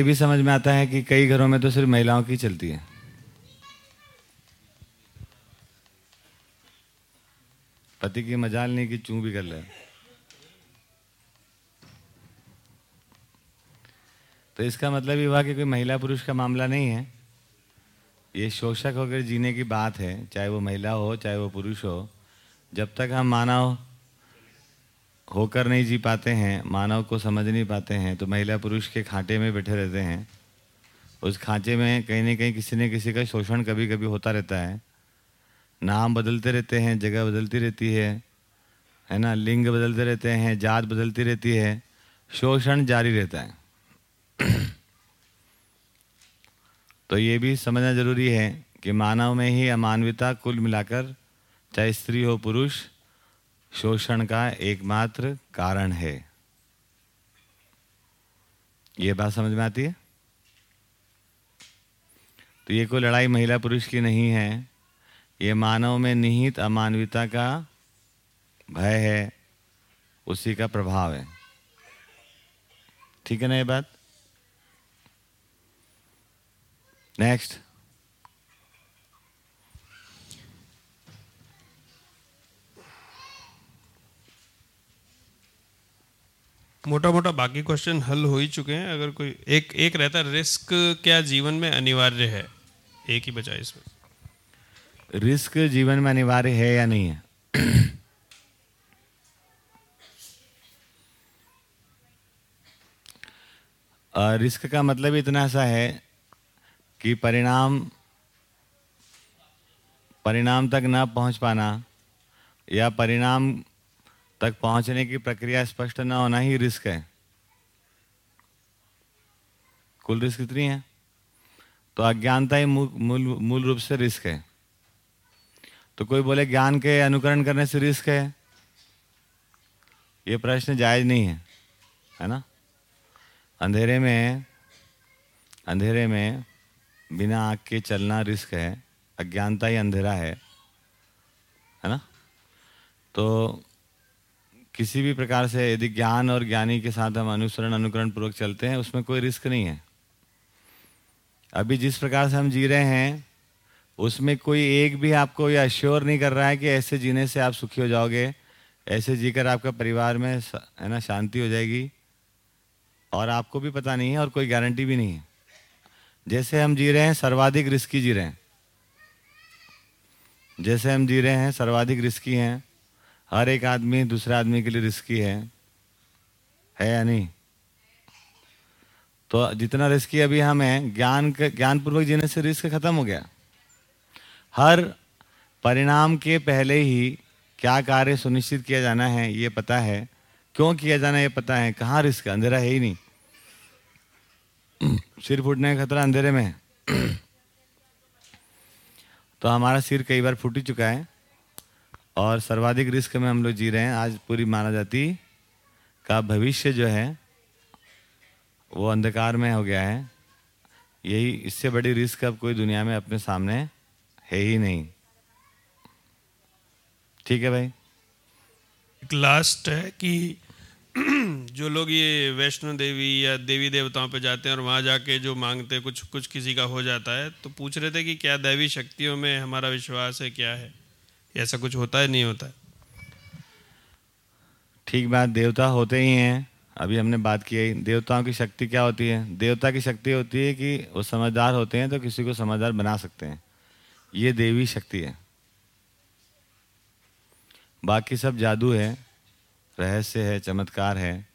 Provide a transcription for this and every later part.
ये भी समझ में आता है कि कई घरों में तो सिर्फ़ महिलाओं की चलती है। पति की मजाल नहीं कि चू भी कर ले। तो इसका मतलब ये हुआ कि कोई महिला पुरुष का मामला नहीं है। ये शोषक होकर जीने की बात है, चाहे वो महिला हो, चाहे वो पुरुष हो। जब तक हम मानव होकर नहीं जी पाते हैं, मानव को समझ नहीं पाते हैं तो महिला पुरुष के खांचे में बैठे रहते हैं। उस खांचे में कहीं ना कहीं किसी न किसी का शोषण कभी कभी होता रहता है। नाम बदलते रहते हैं, जगह बदलती रहती है है ना? लिंग बदलते रहते हैं, जात बदलती रहती है, शोषण जारी रहता है। तो ये भी समझना ज़रूरी है कि मानव में ही अमानविता कुल मिलाकर, चाहे स्त्री हो, पुरुष शोषण का एकमात्र कारण है। ये बात समझ में आती है? तो ये कोई लड़ाई महिला पुरुष की नहीं है। ये मानव में निहित अमानविता का भय है। उसी का प्रभाव है। ठीक है ना ये बात? नेक्स्ट मोटा मोटा बाकी क्वेश्चन हल हो ही चुके हैं। अगर कोई एक एक रहता रिस्क क्या जीवन में अनिवार्य है? एक ही बचा इसमें। रिस्क जीवन में अनिवार्य है या नहीं है? रिस्क का मतलब इतना सा है कि परिणाम परिणाम तक ना पहुँच पाना या परिणाम तक पहुँचने की प्रक्रिया स्पष्ट न होना ही रिस्क है। कुल रिस्क कितनी है। तो अज्ञानता ही मूल मूल रूप से रिस्क है। तो कोई बोले ज्ञान के अनुकरण करने से रिस्क है? ये प्रश्न जायज़ नहीं है है ना? अंधेरे में अंधेरे में बिना आग के चलना रिस्क है। अज्ञानता ही अंधेरा है है ना? तो किसी भी प्रकार से यदि ज्ञान और ज्ञानी के साथ हम अनुसरण अनुकरण पूर्वक चलते हैं, उसमें कोई रिस्क नहीं है। अभी जिस प्रकार से हम जी रहे हैं, उसमें कोई एक भी आपको यह अश्योर नहीं कर रहा है कि ऐसे जीने से आप सुखी हो जाओगे, ऐसे जीकर आपका परिवार में है ना, शांति हो जाएगी, और आपको भी पता नहीं है और कोई गारंटी भी नहीं है। जैसे हम जी रहे हैं, सर्वाधिक रिस्की जी रहे हैं। जैसे हम जी रहे हैं, सर्वाधिक रिस्की हैं हर एक आदमी दूसरे आदमी के लिए रिस्की है। है या नहीं? तो जितना रिस्की अभी हम हैं, ज्ञान ज्ञान पूर्वक जीने से रिस्क खत्म हो गया। हर परिणाम के पहले ही क्या कार्य सुनिश्चित किया जाना है, ये पता है। क्यों किया जाना है, ये पता है। कहाँ रिस्क अंधेरा है ही नहीं। सिर फूटने का खतरा अंधेरे में है। तो हमारा सिर कई बार फूट ही चुका है। और सर्वाधिक रिस्क में हम लोग जी रहे हैं। आज पूरी मानव जाति का भविष्य जो है, वो अंधकार में हो गया है। यही, इससे बड़ी रिस्क अब कोई दुनिया में अपने सामने है ही नहीं। ठीक है भाई? एक लास्ट है कि जो लोग ये वैष्णो देवी या देवी देवताओं पे जाते हैं और वहाँ जाके जो मांगते हैं, कुछ कुछ किसी का हो जाता है तो पूछ रहे थे कि क्या दैवी शक्तियों में हमारा विश्वास है, क्या है? ऐसा कुछ होता है नहीं होता। ठीक बात, देवता होते ही हैं। अभी हमने बात की है, देवताओं की शक्ति क्या होती है? देवता की शक्ति होती है कि वो समझदार होते हैं तो किसी को समझदार बना सकते हैं। ये देवी शक्ति है। बाकी सब जादू है, रहस्य है, चमत्कार है।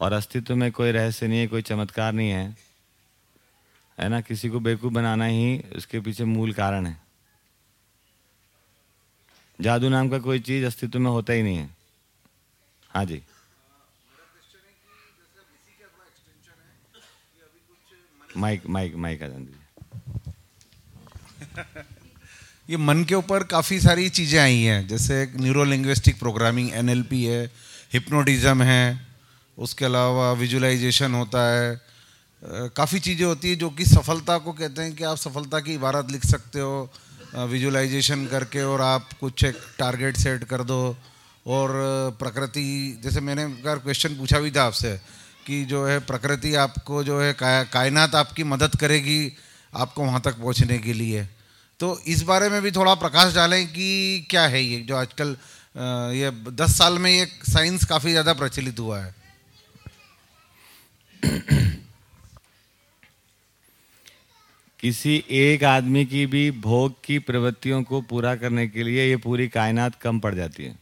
और अस्तित्व में कोई रहस्य नहीं है, कोई चमत्कार नहीं है। है ना? किसी को बेवकूफ़ बनाना ही उसके पीछे मूल कारण है। जादू नाम का कोई चीज़ अस्तित्व में होता ही नहीं है। हाँ जी। माइक माइक माइक आ जान ये मन के ऊपर काफ़ी सारी चीज़ें आई हैं, जैसे न्यूरो लिंग्विस्टिक प्रोग्रामिंग एनएलपी है हिप्नोटिज़म है, उसके अलावा विजुलाइजेशन होता है काफ़ी चीज़ें होती है जो कि सफलता को कहते हैं कि आप सफलता की इबारत लिख सकते हो विजुलाइजेशन करके और आप कुछ एक टारगेट सेट कर दो। और प्रकृति जैसे मैंने अगर क्वेश्चन पूछा भी था आपसे कि जो है प्रकृति आपको जो है काय, कायनात आपकी मदद करेगी आपको वहाँ तक पहुँचने के लिए। तो इस बारे में भी थोड़ा प्रकाश डालें कि क्या है ये जो आजकल ये दस साल में ये साइंस काफ़ी ज़्यादा प्रचलित हुआ है। किसी एक आदमी की भी भोग की प्रवृत्तियों को पूरा करने के लिए ये पूरी कायनात कम पड़ जाती है।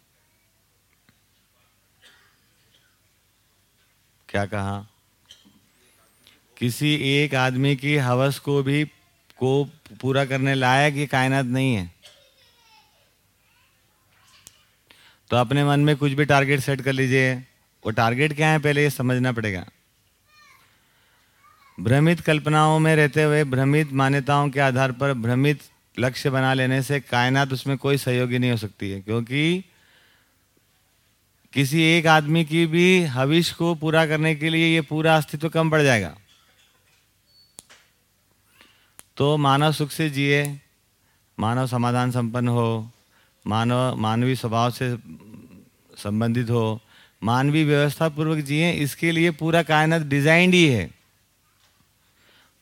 क्या कहा? किसी एक आदमी की हवस को भी, को पूरा करने लायक ये कायनात नहीं है। तो अपने मन में कुछ भी टारगेट सेट कर लीजिए। वो टारगेट क्या है? पहले ये समझना पड़ेगा। भ्रमित कल्पनाओं में रहते हुए, भ्रमित मान्यताओं के आधार पर भ्रमित लक्ष्य बना लेने से कायनात उसमें कोई सहयोगी नहीं हो सकती है, क्योंकि किसी एक आदमी की भी हविश को पूरा करने के लिए ये पूरा अस्तित्व कम पड़ जाएगा। तो मानव सुख से जिए, मानव समाधान संपन्न हो, मानव मानवीय स्वभाव से संबंधित हो मानवीय व्यवस्था पूर्वक जिए, इसके लिए पूरा कायनात डिजाइंड ही है।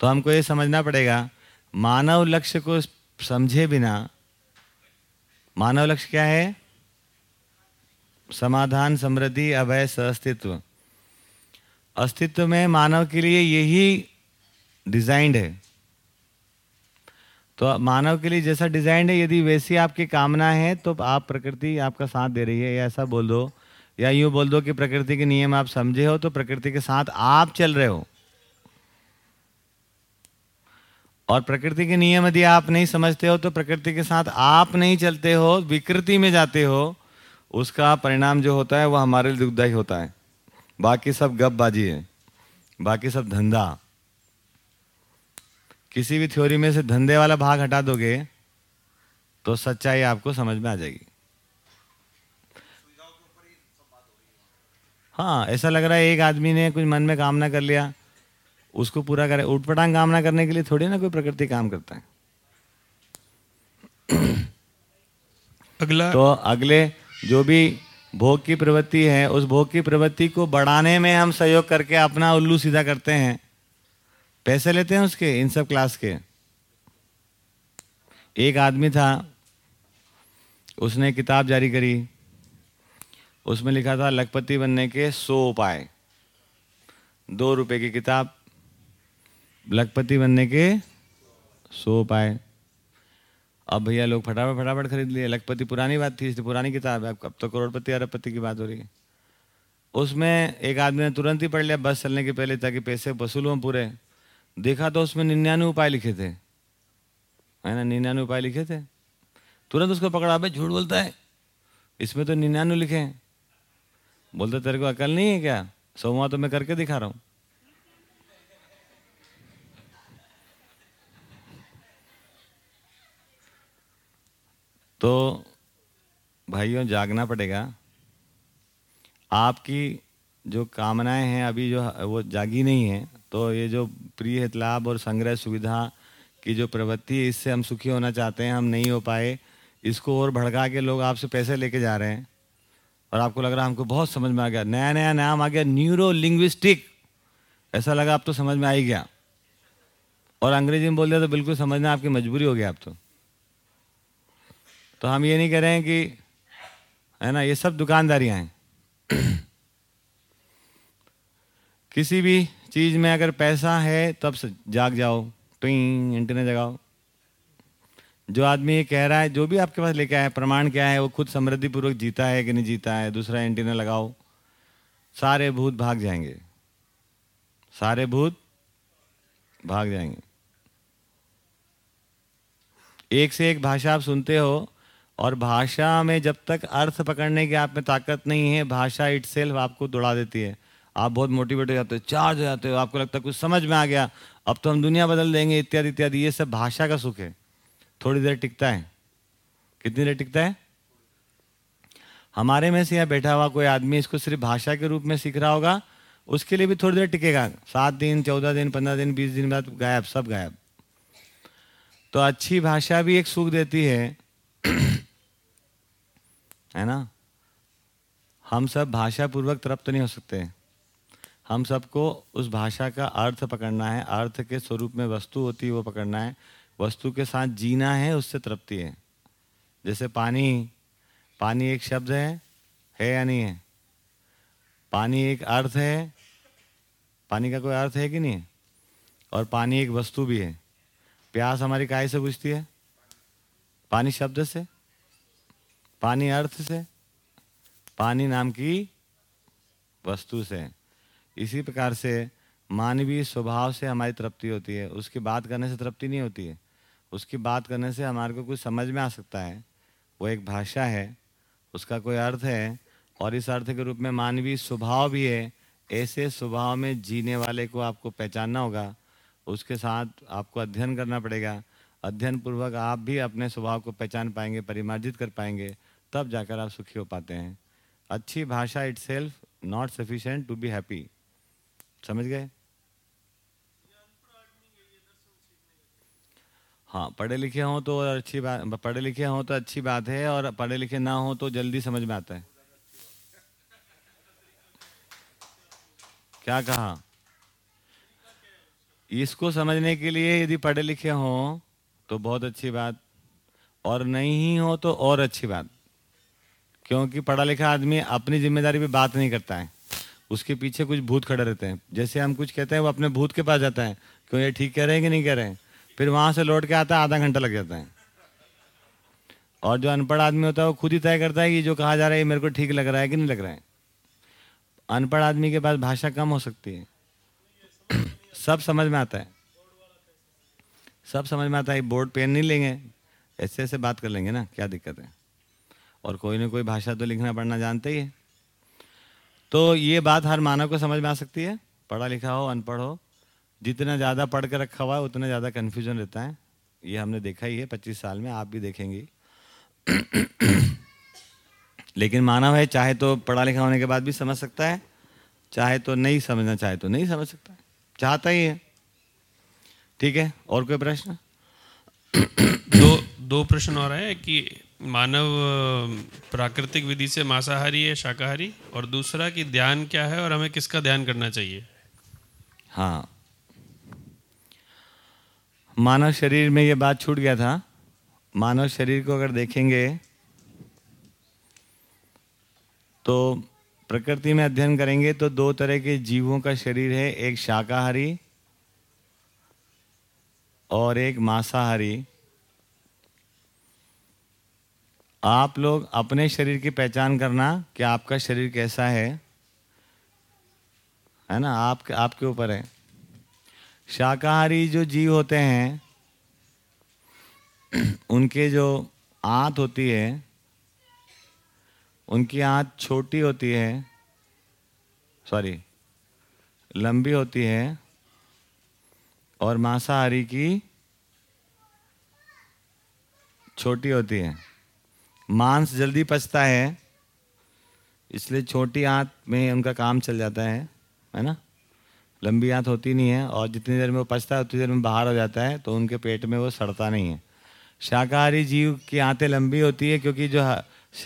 तो हमको ये समझना पड़ेगा, मानव लक्ष्य को समझे बिना, मानव लक्ष्य क्या है? समाधान, समृद्धि, अभय अस्तित्व अस्तित्व में मानव के लिए यही डिजाइंड है। तो मानव के लिए जैसा डिजाइंड है, यदि वैसी आपकी कामना है तो आप प्रकृति आपका साथ दे रही है, या ऐसा बोल दो, या यूँ बोल दो कि प्रकृति के नियम आप समझे हो तो प्रकृति के साथ आप चल रहे हो। और प्रकृति के नियम यदि आप नहीं समझते हो तो प्रकृति के साथ आप नहीं चलते हो, विकृति में जाते हो, उसका परिणाम जो होता है, वो हमारे लिए दुखदायी होता है। बाकी सब गपबाजी है। बाकी सब धंधा। किसी भी थ्योरी में से धंधे वाला भाग हटा दोगे तो सच्चाई आपको समझ में आ जाएगी। हाँ ऐसा लग रहा है एक आदमी ने कुछ मन में कामना कर लिया। उसको पूरा करे। उठपटांग कामना करने के लिए थोड़ी ना कोई प्रकृति काम करता है। अगला तो अगले जो भी भोग की प्रवृत्ति है उस भोग की प्रवृत्ति को बढ़ाने में हम सहयोग करके अपना उल्लू सीधा करते हैं। पैसे लेते हैं उसके इन सब क्लास के। एक आदमी था उसने किताब जारी करी। उसमें लिखा था लखपति बनने के सौ उपाय। दो रुपए की किताब लखपति बनने के सो उपाय अब भैया लोग फटाफट फटाफट खरीद लिए। लखपति पुरानी बात थी, इसलिए पुरानी किताब है। अब तो करोड़पति अरबपति की बात हो रही है। उसमें एक आदमी ने तुरंत ही पढ़ लिया बस चलने के पहले, ताकि पैसे वसूल हों पूरे। देखा तो उसमें निन्यानवे उपाय लिखे थे। है ना? निन्यानवे उपाय लिखे थे। तुरंत उसको पकड़ा भाई झूठ बोलता है? इसमें तो निन्यानवे लिखे हैं। बोलते, तेरे को अकल नहीं है क्या? सोमवा तो मैं करके दिखा रहा हूँ। तो भाइयों, जागना पड़ेगा। आपकी जो कामनाएँ हैं अभी जो वो जागी नहीं है तो ये जो प्रिय हित लाभ और संग्रह सुविधा की जो प्रवृत्ति है, इससे हम सुखी होना चाहते हैं, हम नहीं हो पाए। इसको और भड़का के लोग आपसे पैसे लेके जा रहे हैं। और आपको लग रहा है हमको बहुत समझ में आ गया, नया नया नाम आ गया न्यूरो लिंग्विस्टिक ऐसा लगा आप तो समझ में आ ही गया। और अंग्रेज़ी में बोल दिया तो बिल्कुल समझना आपकी मजबूरी हो गया आप तो। तो हम ये नहीं कह रहे हैं कि, है ना, ये सब दुकानदारियाँ हैं। किसी भी चीज़ में अगर पैसा है तब से जाग जाओ, ट्विंग एंटीना जगाओ। जो आदमी ये कह रहा है, जो भी आपके पास लेके आया प्रमाण क्या है, वो खुद समृद्धि पूर्वक जीता है कि नहीं जीता है, दूसरा एंटीना लगाओ, सारे भूत भाग जाएँगे। सारे भूत भाग जाएँगे। एक से एक भाषा आप सुनते हो और भाषा में जब तक अर्थ पकड़ने की आप में ताकत नहीं है, भाषा इट आपको दौड़ा देती है। आप बहुत मोटिवेट हो जाते हो चार्ज हो जाते हो, आपको लगता है कुछ समझ में आ गया, अब तो हम दुनिया बदल देंगे, इत्यादि इत्यादि, ये सब भाषा का सुख है। थोड़ी देर टिकता है। कितनी देर टिकता है? हमारे में से यहाँ बैठा हुआ कोई आदमी इसको सिर्फ़ भाषा के रूप में सीख रहा होगा, उसके लिए भी थोड़ी देर टिकेगा। सात दिन, चौदह दिन, पंद्रह दिन, बीस दिन बाद गायब, सब गायब। तो अच्छी भाषा भी एक सुख देती है है ना? हम सब भाषा पूर्वक तृप्त नहीं हो सकते। हम सबको उस भाषा का अर्थ पकड़ना है, अर्थ के स्वरूप में वस्तु होती है वो पकड़ना है, वस्तु के साथ जीना है, उससे तृप्ति है। जैसे पानी पानी एक शब्द है है या नहीं है? पानी एक अर्थ है, पानी का कोई अर्थ है कि नहीं? और पानी एक वस्तु भी है। प्यास हमारी काय से बुझती है? पानी शब्द से। पानी अर्थ से, पानी नाम की वस्तु से। इसी प्रकार से मानवीय स्वभाव से हमारी तृप्ति होती है। उसकी बात करने से तृप्ति नहीं होती है। उसकी बात करने से हमारे को कुछ समझ में आ सकता है। वो एक भाषा है। उसका कोई अर्थ है। और इस अर्थ के रूप में मानवीय स्वभाव भी है। ऐसे स्वभाव में जीने वाले को आपको पहचानना होगा। उसके साथ आपको अध्ययन करना पड़ेगा। अध्ययन पूर्वक आप भी अपने स्वभाव को पहचान पाएँगे, परिमार्जित कर पाएँगे। तब जाकर आप सुखी हो पाते हैं। अच्छी भाषा itself not sufficient to be happy समझ गए? हाँ पढ़े लिखे हों तो अच्छी बात पढ़े लिखे हों तो अच्छी बात है और पढ़े लिखे ना हो तो जल्दी समझ में आता है। क्या कहा? इसको समझने के लिए यदि पढ़े लिखे हों तो बहुत अच्छी बात, और नहीं हो तो और अच्छी बात। क्योंकि पढ़ा लिखा आदमी अपनी ज़िम्मेदारी पे बात नहीं करता है। उसके पीछे कुछ भूत खड़े रहते हैं। जैसे हम कुछ कहते हैं, वो अपने भूत के पास जाता है। क्यों, ये ठीक कह रहे हैं कि नहीं कह रहे हैं? फिर वहाँ से लौट के आता है, आधा घंटा लग जाता है। और जो अनपढ़ आदमी होता है, वो खुद ही तय करता है कि जो कहा जा रहा है मेरे को ठीक लग रहा है कि नहीं लग रहा है। अनपढ़ आदमी के पास भाषा कम हो सकती है। सब समझ में आता है। सब समझ में आता है बोर्ड पेन नहीं लेंगे। ऐसे ऐसे बात कर लेंगे ना, क्या दिक्कत है? और कोई ना कोई भाषा तो लिखना पढ़ना जानते ही है। तो ये बात हर मानव को समझ में आ सकती है। पढ़ा लिखा हो, अनपढ़ हो, जितना ज़्यादा पढ़ कर रखा हुआ है, उतना ज़्यादा कन्फ्यूज़न रहता है। ये हमने देखा ही है, पच्चीस साल में आप भी देखेंगे। लेकिन मानव है, चाहे तो पढ़ा लिखा होने के बाद भी समझ सकता है, चाहे तो नहीं समझना, चाहे तो नहीं समझ सकता। है चाहता ही है। ठीक है, और कोई प्रश्न? दो दो प्रश्न और है कि मानव प्राकृतिक विधि से मांसाहारी है, शाकाहारी? और दूसरा कि ध्यान क्या है और हमें किसका ध्यान करना चाहिए? हाँ। मानव शरीर में ये बात छूट गया था। मानव शरीर को अगर देखेंगे तो प्रकृति में अध्ययन करेंगे तो दो तरह के जीवों का शरीर है, एक शाकाहारी और एक मांसाहारी। आप लोग अपने शरीर की पहचान करना कि आपका शरीर कैसा है। है ना? आप, आपके ऊपर है। शाकाहारी जो जीव होते हैं, उनके जो आंत होती है, उनकी आंत छोटी होती है सॉरी लंबी होती है, और मांसाहारी की छोटी होती है। मांस जल्दी पचता है, इसलिए छोटी आंत में उनका काम चल जाता है है ना? लंबी आंत होती नहीं है और जितनी देर में वो पचता है, उतनी देर में बाहर हो जाता है तो उनके पेट में वो सड़ता नहीं है। शाकाहारी जीव की आंतें लंबी होती है क्योंकि जो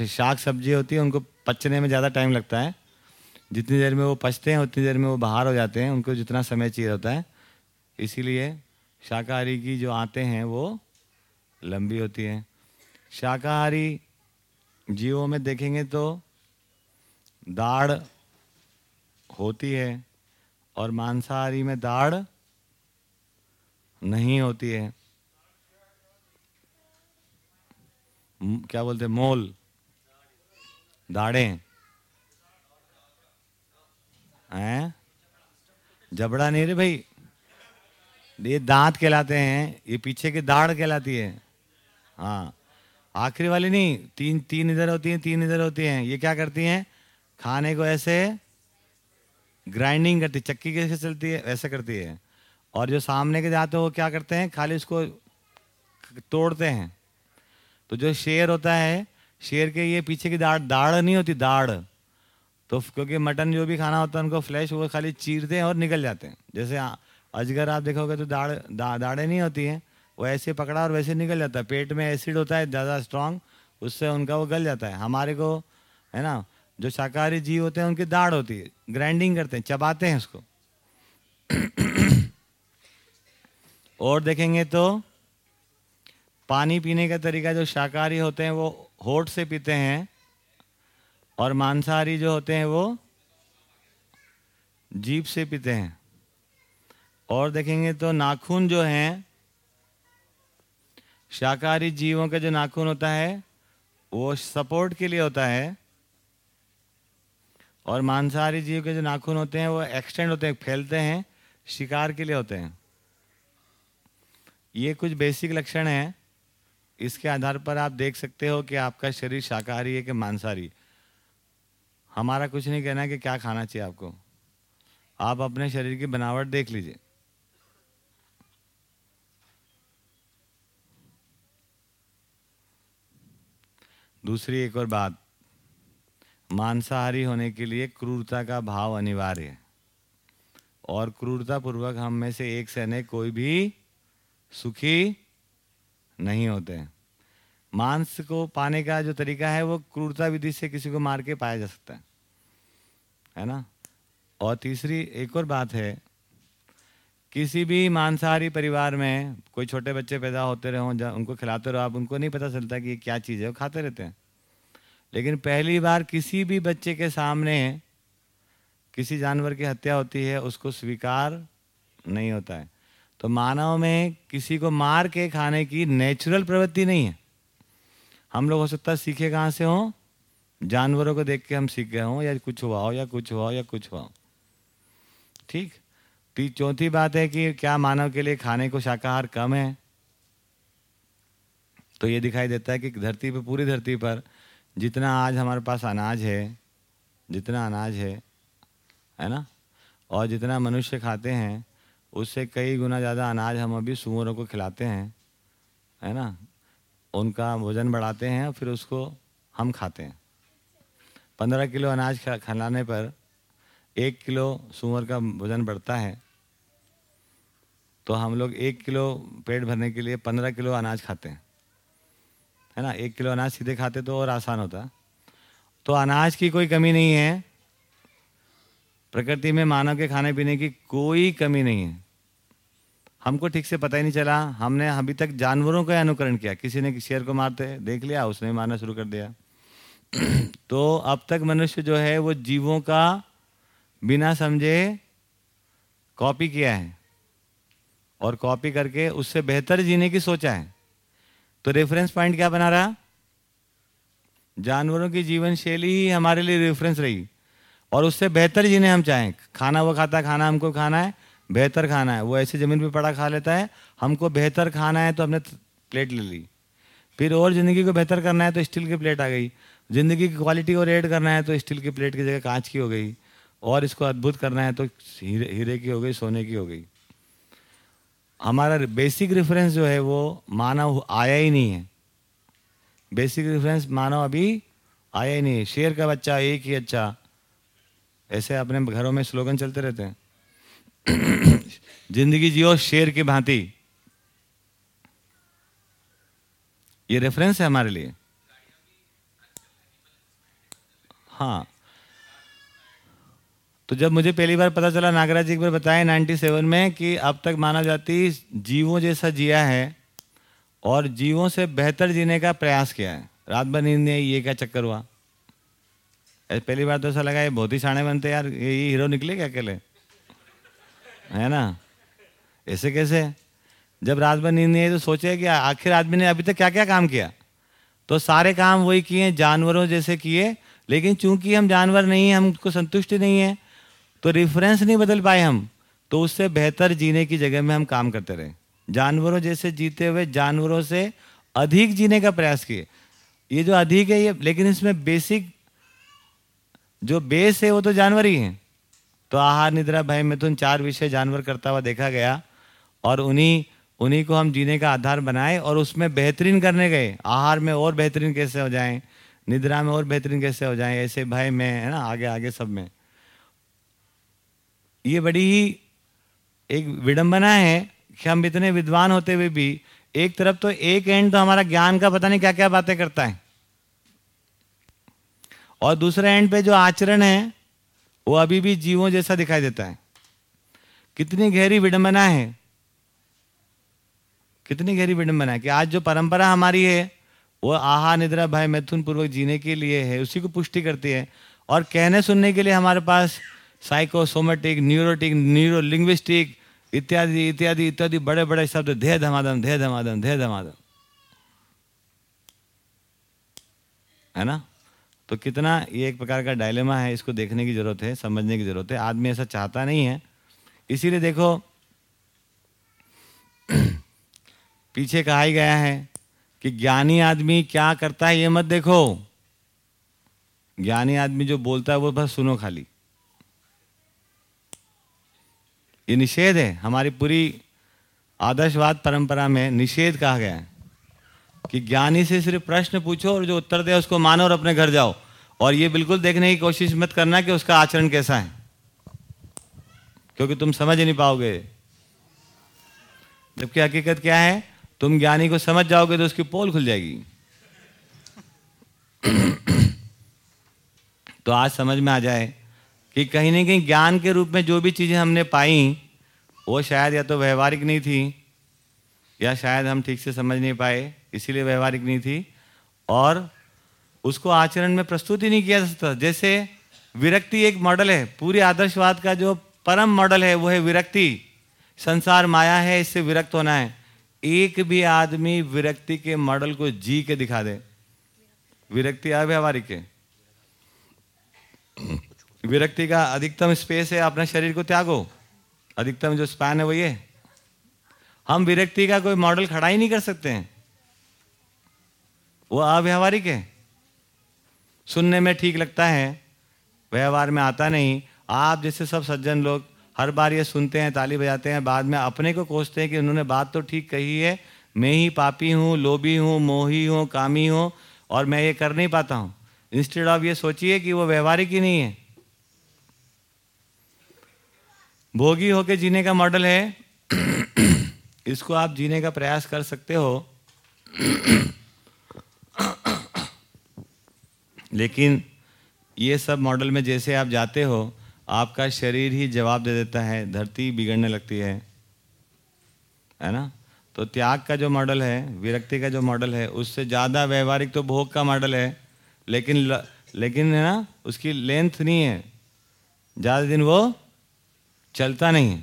शाक सब्ज़ी होती है, उनको पचने में ज़्यादा टाइम लगता है। जितनी देर में वो पचते हैं, उतनी देर में वो बाहर हो जाते हैं, उनको जितना समय चाहिए होता है। इसीलिए शाकाहारी की जो आंतें हैं, वो लंबी होती हैं। शाकाहारी जीवों में देखेंगे तो दाढ़ होती है और मांसाहारी में दाढ़ नहीं होती है। क्या बोलते मोल। दाढ़े। हैं? जबड़ा नहीं रे भाई। ये दांत कहलाते हैं, ये पीछे की दाढ़ कहलाती है। हाँ। आखिरी वाली नहीं, तीन तीन इधर होती हैं, तीन इधर होती हैं। ये क्या करती हैं? खाने को ऐसे ग्राइंडिंग करती, चक्की कैसे चलती है, ऐसे करती है। और जो सामने के जाते हैं, वो क्या करते हैं? खाली उसको तोड़ते हैं। तो जो शेर होता है, शेर के ये पीछे की दाढ़ दाढ़ नहीं होती, दाढ़। तो क्योंकि मटन जो भी खाना होता है, उनको फ्लैश वो खाली चीरते हैं और निकल जाते हैं। जैसे अजगर आप देखोगे तो दाढ़ दाढ़ें नहीं होती हैं। वो ऐसे पकड़ा और वैसे निकल जाता है। पेट में एसिड होता है, ज़्यादा स्ट्रांग उससे उनका वो गल जाता है। हमारे को, है ना, जो शाकाहारी जीव होते हैं, उनकी दाढ़ होती है। ग्राइंडिंग करते हैं, चबाते हैं उसको। और देखेंगे तो पानी पीने का तरीका जो शाकाहारी होते हैं, वो होठ से पीते हैं, और मांसाहारी जो होते हैं, वो जीप से पीते हैं। और देखेंगे तो नाखून जो हैं शाकाहारी जीवों का जो नाखून होता है, वो सपोर्ट के लिए होता है। और मांसाहारी जीव के जो नाखून होते हैं, वो एक्सटेंड होते हैं, फैलते हैं, शिकार के लिए होते हैं। ये कुछ बेसिक लक्षण हैं। इसके आधार पर आप देख सकते हो कि आपका शरीर शाकाहारी है कि मांसाहारी। हमारा कुछ नहीं कहना है कि क्या खाना चाहिए आपको। आप अपने शरीर की बनावट देख लीजिए। दूसरी एक और बात। मांसाहारी होने के लिए क्रूरता का भाव अनिवार्य है। और क्रूरता पूर्वक हम में से एक से कोई भी सुखी नहीं होते मांस को पाने का जो तरीका है, वो क्रूरता विधि से किसी को मार के पाया जा सकता है। है ना? और तीसरी एक और बात है किसी भी मांसाहारी परिवार में कोई छोटे बच्चे पैदा होते रहो उनको खिलाते रहो, आप उनको नहीं पता चलता कि ये क्या चीज़ है, वो खाते रहते हैं। लेकिन पहली बार किसी भी बच्चे के सामने किसी जानवर की हत्या होती है, उसको स्वीकार नहीं होता है। तो मानव में किसी को मार के खाने की नेचुरल प्रवृत्ति नहीं है। हम लोग हो सकता सीखे कहाँ से हों? जानवरों को देख के हम सीख गए हों, या कुछ हुआ हो, या कुछ हुआ हो, या कुछ हुआ हो। ठीक? तो चौथी बात है कि क्या मानव के लिए खाने को शाकाहार कम है? तो ये दिखाई देता है कि धरती पर पूरी धरती पर जितना आज हमारे पास अनाज है, जितना अनाज है है ना? और जितना मनुष्य खाते हैं, उससे कई गुना ज़्यादा अनाज हम अभी सुअरों को खिलाते हैं, है ना? उनका वज़न बढ़ाते हैं और फिर उसको हम खाते हैं। पंद्रह किलो अनाज खिलाने पर एक किलो सुअर का वज़न बढ़ता है। तो हम लोग एक किलो पेट भरने के लिए पंद्रह किलो अनाज खाते हैं। है ना? एक किलो अनाज सीधे खाते तो और आसान होता। तो अनाज की कोई कमी नहीं है। प्रकृति में मानव के खाने पीने की कोई कमी नहीं है। हमको ठीक से पता ही नहीं चला। हमने अभी तक जानवरों का अनुकरण किया। किसी ने शेर को मारते, देख लिया, उसने मारना शुरू कर दिया। तो अब तक मनुष्य जो है, वो जीवों का बिना समझे कॉपी किया है। और कॉपी करके उससे बेहतर जीने की सोचा है। तो रेफरेंस पॉइंट क्या बना रहा? जानवरों की जीवन शैली ही हमारे लिए रेफरेंस रही। और उससे बेहतर जीने हम चाहें। खाना वो खाता खाना हमको खाना है, बेहतर खाना है। वो ऐसे ज़मीन पे पड़ा खा लेता है, हमको बेहतर खाना है तो हमने प्लेट ले ली। फिर और ज़िंदगी को बेहतर करना है तो स्टील की प्लेट आ गई। ज़िंदगी की क्वालिटी और ऐड करना है तो स्टील की प्लेट की जगह कांच की हो गई। और इसको अद्भुत करना है तो हीरे की हो गई, सोने की हो गई। हमारा बेसिक रेफरेंस जो है वो मानव आया ही नहीं है। बेसिक रेफरेंस मानव अभी आया ही नहीं है। शेर का बच्चा, एक ही अच्छा। ऐसे अपने घरों में स्लोगन चलते रहते हैं। ज़िंदगी जियो शेर की भांति। ये रेफरेंस है हमारे लिए। हाँ। तो जब मुझे पहली बार पता चला, नागराज जी एक बार बताए 97 में कि अब तक मानव जाति जीवों जैसा जिया है और जीवों से बेहतर जीने का प्रयास किया है। रात भर नींद नहीं ये क्या चक्कर हुआ? पहली बार तो ऐसा लगा, ये बहुत ही साणे बनते यार, ये हीरो निकले क्या अकेले? है ना? ऐसे कैसे? जब रात भर नींद नहीं आई तो सोचे कि आखिर आदमी ने अभी तक क्या क्या काम किया? तो सारे काम वही किए, जानवरों जैसे किए, लेकिन चूँकि हम जानवर नहीं हैं, हमको संतुष्टि नहीं है तो रेफरेंस नहीं बदल पाए हम। तो उससे बेहतर जीने की जगह में हम काम करते रहे। जानवरों जैसे जीते हुए जानवरों से अधिक जीने का प्रयास किए। ये जो अधिक है ये, लेकिन इसमें बेसिक जो बेस है वो तो जानवर ही है। तो आहार, निद्रा, भय, मिथुन, चार विषय जानवर करता हुआ देखा गया और उन्हीं उन्हीं को हम जीने का आधार बनाए और उसमें बेहतरीन करने गए। आहार में और बेहतरीन कैसे हो जाएँ? निद्रा में और बेहतरीन कैसे हो जाएँ? ऐसे भय में, है ना? आगे आगे सब में। ये बड़ी ही एक विडंबना है कि हम इतने विद्वान होते हुए भी एक तरफ़ तो एक एंड तो हमारा ज्ञान का पता नहीं क्या क्या बातें करता है। और दूसरे एंड पे जो आचरण है, वो अभी भी जीवों जैसा दिखाई देता है। कितनी गहरी विडंबना है। कितनी गहरी विडंबना है कि आज जो परंपरा हमारी है, वो आहा, निद्रा, भय, मैथुन पूर्वक जीने के लिए है, उसी को पुष्टि करती है। और कहने सुनने के लिए हमारे पास साइकोसोमेटिक न्यूरोटिक न्यूरो लिंग्विस्टिक इत्यादि इत्यादि इत्यादि बड़े बड़े शब्द धे धमादम धे धमादम धे धमादम है ना? तो कितना ये एक प्रकार का डायलेमा है, इसको देखने की ज़रूरत है, समझने की ज़रूरत है। आदमी ऐसा चाहता नहीं है। इसीलिए देखो, पीछे कहा ही गया है कि ज्ञानी आदमी क्या करता है, ये मत देखो। ज्ञानी आदमी जो बोलता है, वो बस सुनो खाली। ये निषेध है। हमारी पूरी आदर्शवाद परंपरा में निषेध कहा गया है कि ज्ञानी से सिर्फ़ प्रश्न पूछो और जो उत्तर दे उसको मानो और अपने घर जाओ। और ये बिल्कुल देखने की कोशिश मत करना कि उसका आचरण कैसा है। क्योंकि तुम समझ ही नहीं पाओगे। जबकि हकीकत क्या है? तुम ज्ञानी को समझ जाओगे तो उसकी पोल खुल जाएगी। तो आज समझ में आ जाए कि कहीं ना कहीं ज्ञान के रूप में जो भी चीज़ें हमने पाई, वो शायद या तो व्यवहारिक नहीं थी, या शायद हम ठीक से समझ नहीं पाए, इसीलिए व्यवहारिक नहीं थी, और उसको आचरण में प्रस्तुत ही नहीं किया जा सकता। जैसे विरक्ति एक मॉडल है, पूरे आदर्शवाद का जो परम मॉडल है, वो है विरक्ति। संसार माया है, इससे विरक्त होना है। एक भी आदमी विरक्ति के मॉडल को जी के दिखा दे। विरक्ति अव्यवहारिक है। विरक्ति का अधिकतम स्पेस है, अपने शरीर को त्यागो। अधिकतम जो स्पैन है वो ये। हम विरक्ति का कोई मॉडल खड़ा ही नहीं कर सकते हैं। वो अव्यवहारिक है। सुनने में ठीक लगता है, व्यवहार में आता नहीं। आप जैसे सब सज्जन लोग हर बार ये सुनते हैं, ताली बजाते हैं, बाद में अपने को कोसते हैं कि उन्होंने बात तो ठीक कही है। मैं ही पापी हूँ, लोभी हूँ, मोही हूँ, कामी हूँ और मैं ये कर नहीं पाता हूँ। इंस्टेड ऑफ़ ये सोचिए कि वो व्यवहारिक ही नहीं है। भोगी होके जीने का मॉडल है। इसको आप जीने का प्रयास कर सकते हो। लेकिन ये सब मॉडल में जैसे आप जाते हो आपका शरीर ही जवाब दे देता है धरती बिगड़ने लगती है। है ना? तो त्याग का जो मॉडल है विरक्ति का जो मॉडल है उससे ज़्यादा व्यवहारिक तो भोग का मॉडल है। लेकिन ल, लेकिन है ना उसकी लेंथ नहीं है। ज़्यादा दिन वो चलता नहीं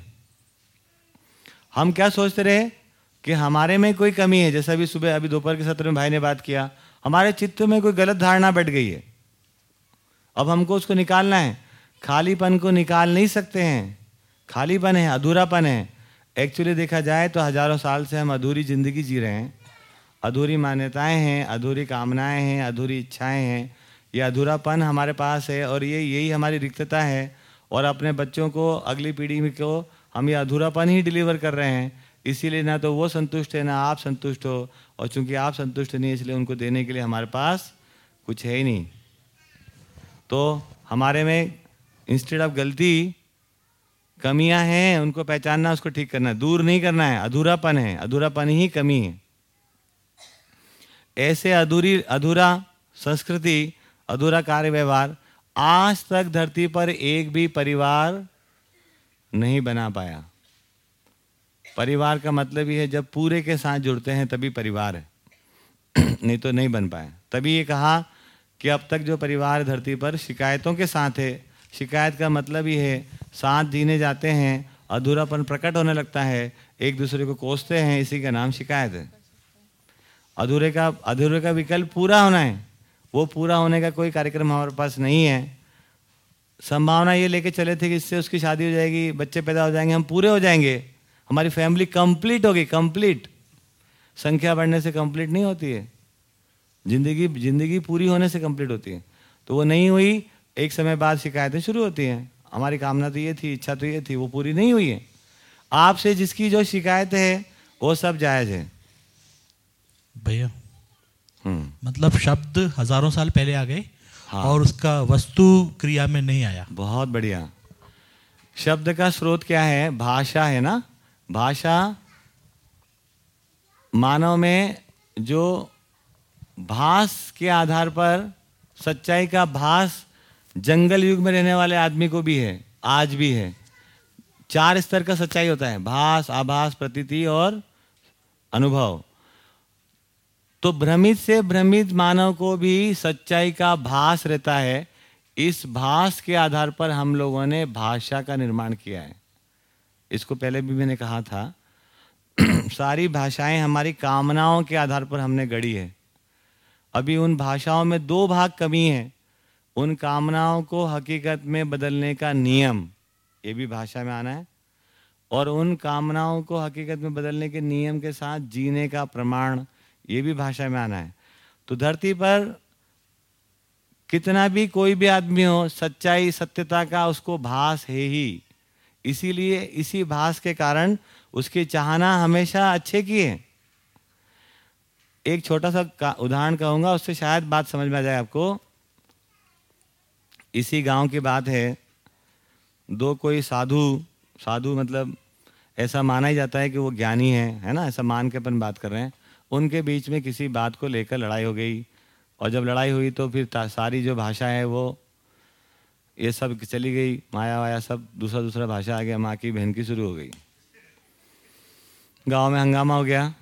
हम क्या सोचते रहे कि हमारे में कोई कमी है? जैसा अभी सुबह, अभी दोपहर के सत्र में भाई ने बात किया, हमारे चित्त में कोई गलत धारणा बैठ गई है। अब हमको उसको निकालना है। खालीपन को निकाल नहीं सकते हैं। खालीपन है, अधूरापन है। एक्चुअली देखा जाए तो हज़ारों साल से हम अधूरी ज़िंदगी जी रहे हैं। अधूरी मान्यताएँ हैं, अधूरी कामनाएँ हैं, अधूरी इच्छाएँ हैं। ये अधूरापन हमारे पास है और ये, यही हमारी रिक्तता है। और अपने बच्चों को, अगली पीढ़ी को हम ये अधूरापन ही डिलीवर कर रहे हैं। इसीलिए ना तो वो संतुष्ट है, ना आप संतुष्ट हो। और चूँकि आप संतुष्ट नहीं इसलिए उनको देने के लिए हमारे पास कुछ है ही नहीं। तो हमारे में इंस्टेड ऑफ़ गलती, कमियाँ हैं, उनको पहचानना, उसको ठीक करना है। दूर नहीं करना है, अधूरापन है, अधूरापन ही कमी है। ऐसे अधूरी, अधूरा संस्कृति, अधूरा कार्य व्यवहार आज तक धरती पर एक भी परिवार नहीं बना पाया। परिवार का मतलब ही है, जब पूरे के साथ जुड़ते हैं, तभी परिवार है। नहीं तो नहीं बन पाया। तभी ये कहा कि अब तक जो परिवार धरती पर शिकायतों के साथ है, शिकायत का मतलब ये है, साथ जीने जाते हैं, अधूरापन प्रकट होने लगता है, एक दूसरे को कोसते हैं, इसी का नाम शिकायत है। अधूरे का अधूरे का विकल्प पूरा होना है। वो पूरा होने का कोई कार्यक्रम हमारे पास नहीं है। संभावना ये लेके चले थे कि इससे उसकी शादी हो जाएगी, बच्चे पैदा हो जाएँगे, हम पूरे हो जाएँगे। हमारी फैमिली कंप्लीट होगी, कंप्लीट। संख्या बढ़ने से कंप्लीट नहीं होती है। ज़िंदगी ज़िंदगी पूरी होने से कंप्लीट होती है। तो वो नहीं हुई, एक समय बाद शिकायतें शुरू होती हैं। हमारी कामना तो ये थी, इच्छा तो ये थी, वो पूरी नहीं हुई है। आपसे जिसकी जो शिकायत है, वो सब जायज़ है। भैया। मतलब शब्द हज़ारों साल पहले आ गए हाँ। और उसका वस्तु क्रिया में नहीं आया। बहुत बढ़िया। शब्द का स्रोत क्या है? भाषा है ना? भाषा मानव में जो भास के आधार पर सच्चाई का भास जंगल युग में रहने वाले आदमी को भी है आज भी है। चार स्तर का सच्चाई होता है भास आभास प्रतीति और अनुभव। तो भ्रमित से भ्रमित मानव को भी सच्चाई का भास रहता है। इस भास के आधार पर हम लोगों ने भाषा का निर्माण किया है। इसको पहले भी मैंने कहा था, सारी भाषाएँ हमारी कामनाओं के आधार पर हमने गढ़ी है। अभी उन भाषाओं में दो भाग कमी है। उन कामनाओं को हकीकत में बदलने का नियम, ये भी भाषा में आना है, और उन कामनाओं को हकीकत में बदलने के नियम के साथ जीने का प्रमाण ये भी भाषा में आना है। तो धरती पर कितना भी कोई भी आदमी हो, सच्चाई, सत्यता का उसको भास है ही। इसीलिए इसी भास के कारण उसकी चाहना हमेशा अच्छे की है। एक छोटा सा उदाहरण कहूँगा, उससे शायद बात समझ में आ जाए आपको। इसी गाँव की बात है। दो कोई साधु साधु मतलब ऐसा माना ही जाता है कि वो ज्ञानी है है ना? ऐसा मान के अपन बात कर रहे हैं। उनके बीच में किसी बात को लेकर लड़ाई हो गई। और जब लड़ाई हुई तो फिर सारी जो भाषा है वो, ये सब चली गई, माया वाया सब दूसरा दूसरा भाषा आ गया, माँ की बहन की शुरू हो गई। गाँव में हंगामा हो गया।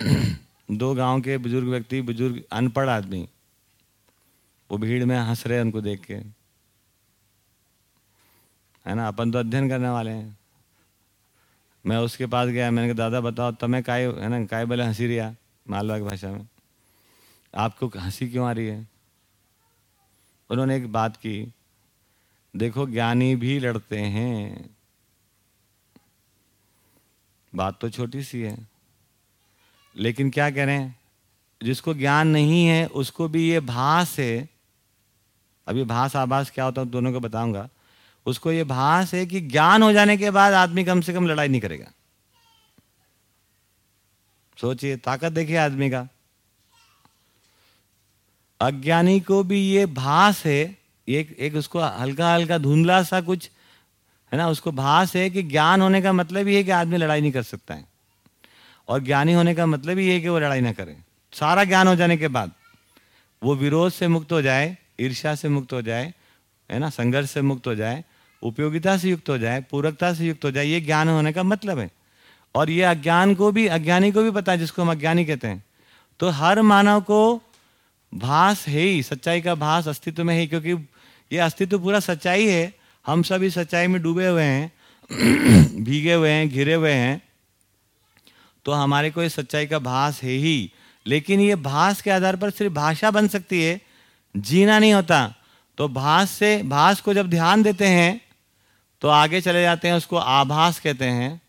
दो गाँव के बुज़ुर्ग व्यक्ति, बुज़ुर्ग अनपढ़ आदमी, वो भीड़ में हंस रहे उनको देख के। है ना? अपन तो अध्ययन करने वाले हैं। मैं उसके पास गया, मैंने कहा, दादा, बताओ, तुम्हें काय, है ना, काय बोले, हँसी रिया मालवा की भाषा में? आपको हँसी क्यों आ रही है? उन्होंने एक बात की, देखो, ज्ञानी भी लड़ते हैं। बात तो छोटी सी है, लेकिन क्या कह रहे हैं? जिसको ज्ञान नहीं है, उसको भी ये भास है। अभी भास आभास क्या होता है, दोनों को बताऊँगा। उसको ये भास है कि ज्ञान हो जाने के बाद आदमी कम से कम लड़ाई नहीं करेगा। सोचिए, ताकत देखिए आदमी का। अज्ञानी को भी ये भास है, एक एक उसको हल्का हल्का धुंधला सा कुछ, है ना, उसको भास है कि ज्ञान होने का मतलब ही है कि आदमी लड़ाई नहीं कर सकता है। और ज्ञानी होने का मतलब ही है कि वो लड़ाई ना करे। सारा ज्ञान हो जाने के बाद वो विरोध से मुक्त हो जाए, ईर्ष्या से मुक्त हो जाए, है ना, संघर्ष से मुक्त हो जाए उपयोगिता से युक्त हो जाए, पूरकता से युक्त हो जाए, ये ज्ञान होने का मतलब है। और ये अज्ञान को भी, अज्ञानी को भी पता है, जिसको हम अज्ञानी कहते हैं। तो हर मानव को भास है ही, सच्चाई का भास अस्तित्व में है, क्योंकि ये अस्तित्व पूरा सच्चाई है। हम सभी सच्चाई में डूबे हुए हैं, भीगे हुए हैं, घिरे हुए हैं तो हमारे को इस सच्चाई का भास है ही। लेकिन ये भास के आधार पर सिर्फ़ भाषा बन सकती है, जीना नहीं होता। तो भास से, भास को जब ध्यान देते हैं तो आगे चले जाते हैं, उसको आभास कहते हैं।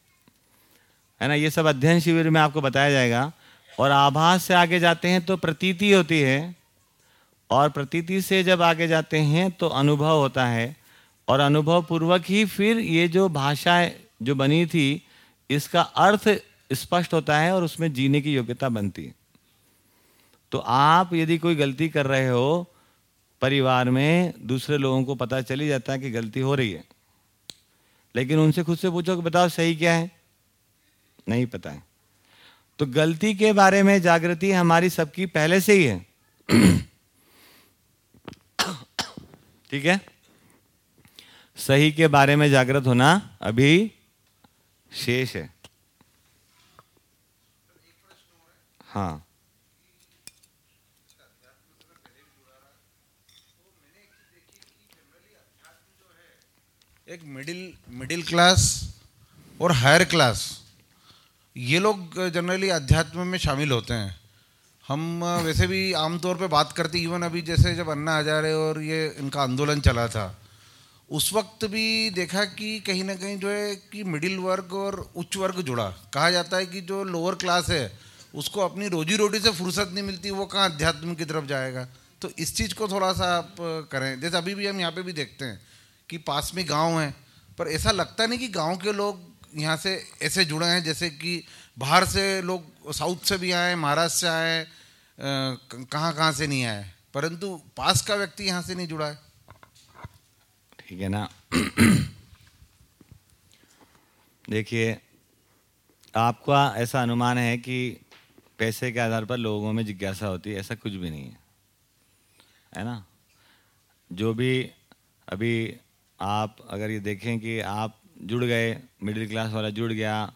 है ना, ये सब अध्ययन शिविर में आपको बताया जाएगा। और आभास से आगे जाते हैं तो प्रतीति होती है। और प्रतीति से जब आगे जाते हैं तो अनुभव होता है। और अनुभव पूर्वक ही फिर ये जो भाषा जो बनी थी, इसका अर्थ स्पष्ट होता है और उसमें जीने की योग्यता बनती है। तो आप यदि कोई गलती कर रहे हो, परिवार में दूसरे लोगों को पता चली जाता है कि गलती हो रही है। लेकिन उनसे खुद से पूछो कि बताओ सही क्या है? नहीं पता है। तो गलती के बारे में जागृति हमारी सबकी पहले से ही है। ठीक है? सही के बारे में जागृत होना अभी शेष है। हाँ। एक मिडिल मिडिल क्लास और हायर क्लास ये लोग जनरली अध्यात्म में शामिल होते हैं। हम वैसे भी आमतौर पे बात करते इवन अभी जैसे जब अन्ना हजारे और ये इनका आंदोलन चला था, उस वक्त भी देखा कि कहीं ना कहीं जो है कि मिडिल वर्ग और उच्च वर्ग जुड़ा। कहा जाता है कि जो लोअर क्लास है, उसको अपनी रोजी रोटी से फुर्सत नहीं मिलती, वो कहाँ अध्यात्म की तरफ़ जाएगा। तो इस चीज़ को थोड़ा सा आप करें। जैसे अभी भी हम यहाँ पे भी देखते हैं कि पास में गाँव है, पर ऐसा लगता नहीं कि गाँव के लोग यहाँ से ऐसे जुड़े हैं, जैसे कि बाहर से लोग साउथ से भी आए, महाराष्ट्र से आए कहाँ कहाँ से नहीं आए, परंतु पास का व्यक्ति यहाँ से नहीं जुड़ा है। ठीक है ना? देखिए, आपका ऐसा अनुमान है कि पैसे के आधार पर लोगों में जिज्ञासा होती है, ऐसा कुछ भी नहीं है। है ना? जो भी अभी आप अगर ये देखें कि आप जुड़ गए मिडिल क्लास वाला जुड़ गया,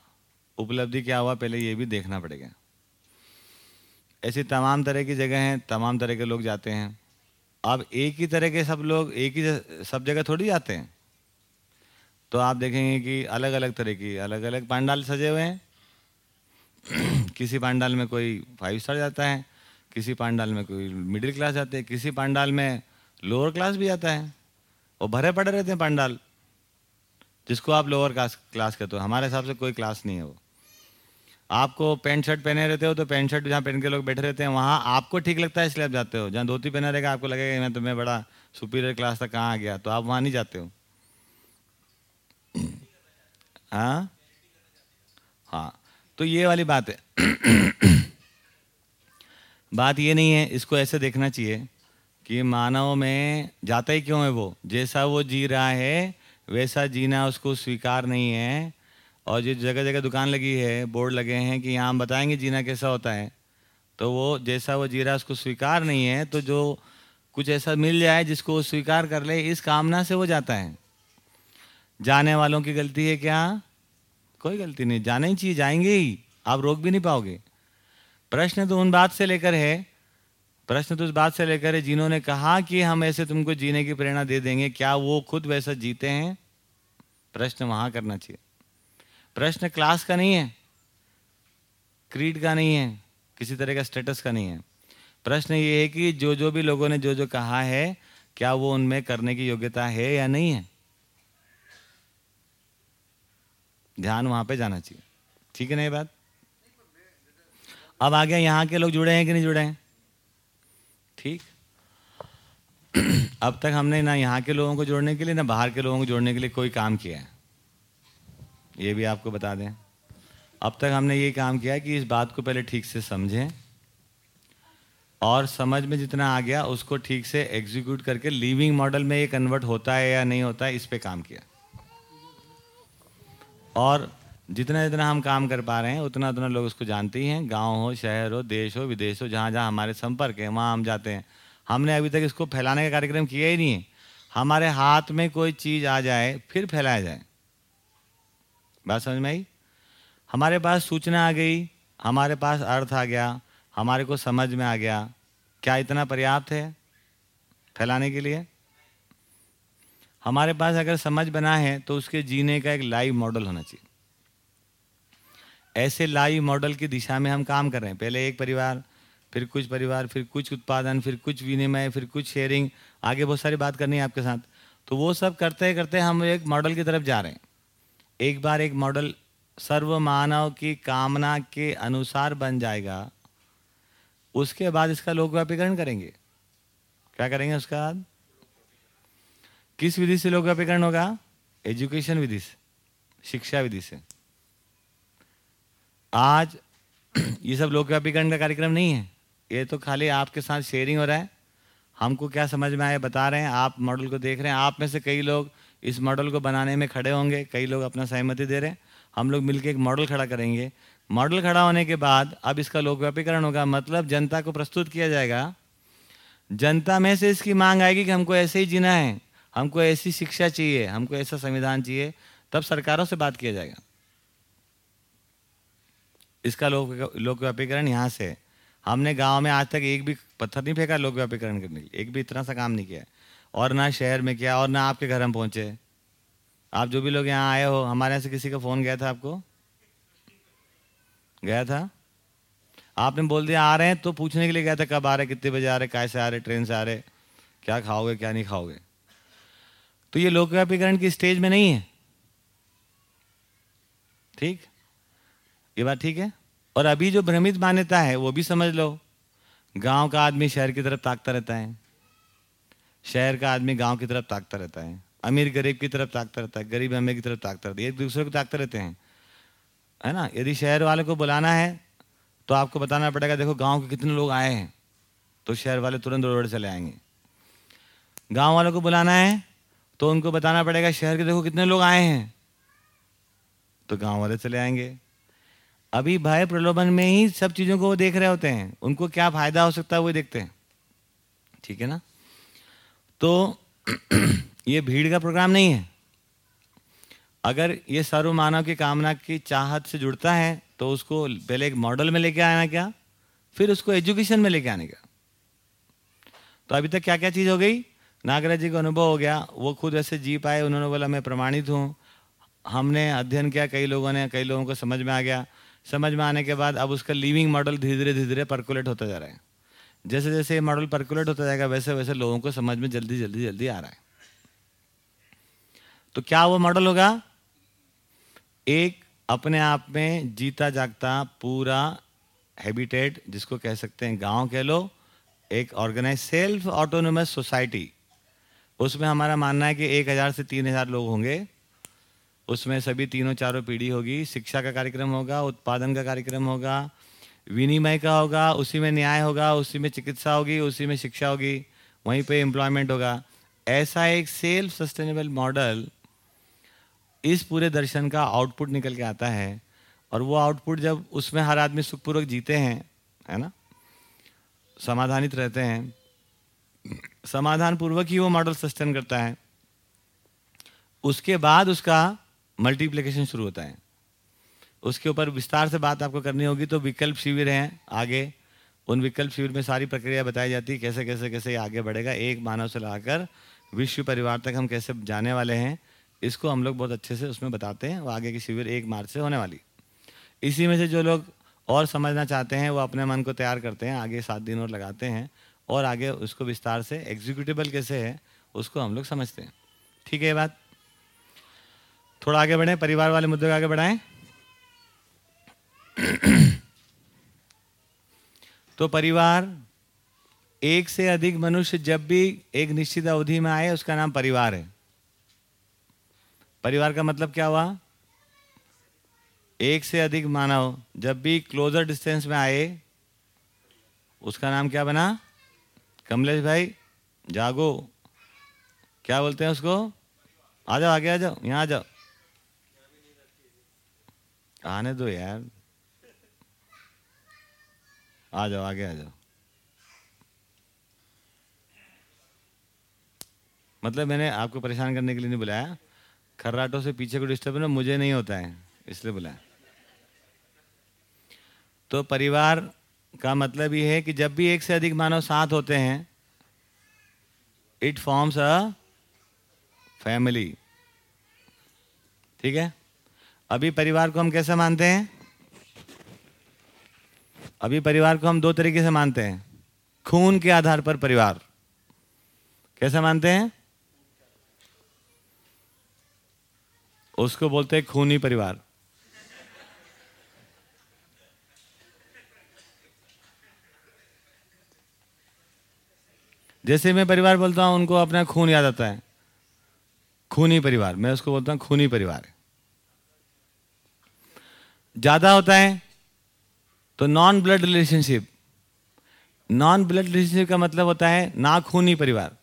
उपलब्धि क्या हुआ? पहले ये भी देखना पड़ेगा। ऐसी तमाम तरह की जगह हैं, तमाम तरह के लोग जाते हैं। अब एक ही तरह के सब लोग, एक ही सब जगह थोड़ी जाते हैं। तो आप देखेंगे कि अलग अलग तरह की अलग अलग पांडाल सजे हुए हैं। किसी पांडाल में कोई फाइव स्टार जाता है, किसी पांडाल में कोई मिडिल क्लास जाते हैं, किसी पांडाल में लोअर क्लास भी आता है। वो भरे पड़े रहते हैं पंडाल। जिसको आप लोअर क्लास क्लास कहते हो। हमारे हिसाब से कोई क्लास नहीं है वो। आपको पैंट शर्ट पहने रहते हो तो पैंट शर्ट जहाँ पहन के लोग बैठे रहते हैं, वहाँ आपको ठीक लगता है इसलिए आप जाते हो। जहाँ धोती पहना रहेगा, आपको लगेगा मैं तुम्हें बड़ा सुपीरियर क्लास तक कहाँ आ गया। तो आप वहाँ नहीं जाते हो। हाँ? हाँ। तो ये वाली बात है। बात ये नहीं है, इसको ऐसे देखना चाहिए कि मानव में जाता ही क्यों है वो? जैसा वो जी रहा है, वैसा जीना उसको स्वीकार नहीं है। और जो जगह जगह दुकान लगी है, बोर्ड लगे हैं कि यहाँ हम बताएँगे जीना कैसा होता है। तो वो जैसा वो जी रहा है, उसको स्वीकार नहीं है। तो जो कुछ ऐसा मिल जाए जिसको वो स्वीकार कर ले, इस कामना से वो जाता है। जाने वालों की गलती है क्या? कोई गलती नहीं। जाना ही चाहिए, जाएँगे ही। आप रोक भी नहीं पाओगे। प्रश्न तो उन बात से लेकर है प्रश्न तो उस बात से लेकर है, जिन्होंने कहा कि हम ऐसे तुमको जीने की प्रेरणा दे देंगे, क्या वो खुद वैसा जीते हैं? प्रश्न वहाँ करना चाहिए। प्रश्न क्लास का नहीं है, क्रीड का नहीं है, किसी तरह का स्टेटस का नहीं है। प्रश्न ये है कि जो जो भी लोगों ने जो जो कहा है, क्या वो उनमें करने की योग्यता है या नहीं है? ध्यान वहाँ पे जाना चाहिए। ठीक है ना ये बात? अब आगे यहाँ के लोग जुड़े हैं कि नहीं जुड़े हैं? ठीक? अब तक हमने ना यहाँ के लोगों को जोड़ने के लिए, ना बाहर के लोगों को जोड़ने के लिए कोई काम किया है? ये भी आपको बता दें। अब तक हमने ये काम किया कि इस बात को पहले ठीक से समझें और समझ में जितना आ गया, उसको ठीक से एग्जीक्यूट करके लिविंग मॉडल में ये कन्वर्ट होता है या नहीं होता है, इस पर काम किया। और जितना जितना हम काम कर पा रहे हैं, उतना उतना लोग उसको जानते ही हैं। गाँव हो, शहर हो, देश हो, विदेश हो, जहाँ जहाँ हमारे संपर्क है, वहाँ हम जाते हैं। हमने अभी तक इसको फैलाने का कार्यक्रम किया ही नहीं है। हमारे हाथ में कोई चीज़ आ जाए, फिर फैलाया जाए। बात समझ में आई? हमारे पास सूचना आ गई, हमारे पास अर्थ आ गया, हमारे को समझ में आ गया। क्या इतना पर्याप्त है फैलाने के लिए? हमारे पास अगर समझ बना है तो उसके जीने का एक लाइव मॉडल होना चाहिए। ऐसे लाइव मॉडल की दिशा में हम काम कर रहे हैं। पहले एक परिवार, फिर कुछ परिवार, फिर कुछ उत्पादन, फिर कुछ विनिमय, फिर कुछ शेयरिंग आगे बहुत सारी बात करनी है आपके साथ। तो वो सब करते करते हम एक मॉडल की तरफ़ जा रहे हैं। एक बार एक मॉडल सर्व मानव की कामना के अनुसार बन जाएगा, उसके बाद इसका लोक व्यापीकरण करेंगे। क्या करेंगे उसका बाद? किस विधि से लोक व्यापीकरण होगा? एजुकेशन विधि से, शिक्षा विधि से। आज ये सब लोक व्यापीकरण का कार्यक्रम नहीं है। ये तो खाली आपके साथ शेयरिंग हो रहा है। हमको क्या समझ में आया बता रहे हैं, आप मॉडल को देख रहे हैं। आप में से कई लोग इस मॉडल को बनाने में खड़े होंगे, कई लोग अपना सहमति दे रहे हैं। हम लोग मिलकर एक मॉडल खड़ा करेंगे। मॉडल खड़ा होने के बाद अब इसका लोक व्यापीकरण होगा। मतलब जनता को प्रस्तुत किया जाएगा। जनता में से इसकी मांग आएगी कि हमको ऐसे ही जीना है। हमको ऐसी शिक्षा चाहिए, हमको ऐसा संविधान चाहिए। तब सरकारों से बात किया जाएगा। इसका लोक लोक व्यापीकरण यहाँ से हमने गाँव में आज तक एक भी पत्थर नहीं फेंका लोक व्यापीकरण करने के लिए। एक भी इतना सा काम नहीं किया। और ना शहर में किया और ना आपके घर हम पहुँचे। आप जो भी लोग यहाँ आए हो, हमारे यहाँ से किसी का फ़ोन गया था आपको? गया था? आपने बोल दिया, आ रहे हैं तो पूछने के लिए गया था, कब आ रहे कितने बजे आ रहे कैसे आ रहे ट्रेन से आ रहे क्या खाओगे, क्या नहीं खाओगे? तो ये लोक व्यापीकरण की स्टेज में नहीं है। ठीक? ये बात ठीक है? और अभी जो भ्रमित मान्यता है, वो भी समझ लो। गाँव का आदमी शहर की तरफ़ ताकता रहता है। शहर का आदमी गाँव की तरफ़ ताकता रहता है। अमीर गरीब की तरफ़ ताकता रहता है। गरीब अमीर की तरफ़ ताकता रहता है। एक दूसरे को ताकते रहते हैं। है ना? यदि शहर वाले को बुलाना है तो आपको बताना पड़ेगा, देखो गाँव के कितने लोग आए हैं तो शहर वाले तुरंत दौड़ चले आएँगे। गाँव वालों को बुलाना है तो उनको बताना पड़ेगा, शहर के देखो कितने लोग आए हैं तो गाँव वाले चले आएँगे। अभी भय प्रलोभन में ही सब चीज़ों को वो देख रहे होते हैं। उनको क्या फ़ायदा हो सकता है वो देखते हैं। ठीक है ना? तो ये भीड़ का प्रोग्राम नहीं है। अगर ये सर्व मानव की कामना की चाहत से जुड़ता है तो उसको पहले एक मॉडल में लेके आना क्या? फिर उसको एजुकेशन में लेके आने का तो अभी तक क्या क्या चीज़ हो गई? नागराज जी को अनुभव हो गया। वो खुद ऐसे जी पाए, उन्होंने बोला, मैं प्रमाणित हूँ। हमने अध्ययन किया, कई लोगों ने, कई लोगों को समझ में आ गया। समझ में आने के बाद अब उसका लिविंग मॉडल धीरे धीरे धीरे धीरे परकुलेट होता जा रहा है। जैसे जैसे ये मॉडल परकुलेट होता जाएगा वैसे वैसे लोगों को समझ में जल्दी जल्दी जल्दी आ रहा है। तो क्या वो मॉडल होगा? एक, अपने आप में जीता जागता पूरा हैबिटेट जिसको कह सकते हैं गाँव कह लो, एक ऑर्गेनाइज सेल्फ ऑटोनोमस सोसाइटी उसमें हमारा मानना है कि एक हज़ार से तीन हज़ार लोग होंगे। उसमें सभी तीनों चारों पीढ़ी होगी। शिक्षा का कार्यक्रम होगा, उत्पादन का कार्यक्रम होगा, विनिमय का होगा, उसी में न्याय होगा, उसी में चिकित्सा होगी, उसी में शिक्षा होगी, वहीं पे एम्प्लॉयमेंट होगा। ऐसा एक सेल्फ सस्टेनेबल मॉडल इस पूरे दर्शन का आउटपुट निकल के आता है और वो आउटपुट जब उसमें हर आदमी सुखपूर्वक जीते हैं, है ना? समाधानित रहते हैं। समाधान पूर्वक ही वो मॉडल सस्टेन करता है। उसके बाद उसका मल्टीप्लिकेशन शुरू होता है। उसके ऊपर विस्तार से बात आपको करनी होगी तो विकल्प शिविर हैं आगे। उन विकल्प शिविर में सारी प्रक्रिया बताई जाती है, कैसे कैसे कैसे आगे बढ़ेगा, एक मानव से लगाकर विश्व परिवार तक हम कैसे जाने वाले हैं, इसको हम लोग बहुत अच्छे से उसमें बताते हैं, वो आगे की शिविर एक मार्च से होने वाली। इसी में से जो लोग और समझना चाहते हैं, वो अपने मन को तैयार करते हैं, आगे सात दिन और लगाते हैं और आगे उसको विस्तार से एग्जीक्यूटिबल कैसे है, उसको हम लोग समझते हैं। ठीक है ये बात? थोड़ा आगे बढ़ें, परिवार वाले मुद्दे को आगे बढ़ाएँ। तो परिवार, एक से अधिक मनुष्य जब भी एक निश्चित अवधि में आए, उसका नाम परिवार है। परिवार का मतलब क्या हुआ? एक से अधिक मानव जब भी क्लोजर डिस्टेंस में आए, उसका नाम क्या बना? कमलेश भाई, जागो। क्या बोलते हैं उसको? आ जाओ, आगे आ जाओ, यहाँ आ जाओ। आने दो यार। आ जाओ, आगे आ जाओ। मतलब मैंने आपको परेशान करने के लिए नहीं बुलाया। खर्राटों से पीछे को डिस्टर्ब ना, मुझे नहीं होता है, इसलिए बुलाया। तो परिवार का मतलब ये है कि जब भी एक से अधिक मानव साथ होते हैं इट फॉर्म्स अ फैमिली ठीक है? अभी परिवार को हम कैसे मानते हैं? अभी परिवार को हम दो तरीके से मानते हैं। खून के आधार पर परिवार। कैसे मानते हैं? उसको बोलते हैं खूनी परिवार। जैसे मैं परिवार बोलता हूँ, उनको अपना खून याद आता है। खूनी परिवार। मैं उसको बोलता हूँ खूनी परिवार। ज़्यादा होता है तो non blood relationship non blood relationship का मतलब होता है ना खूनी परिवार।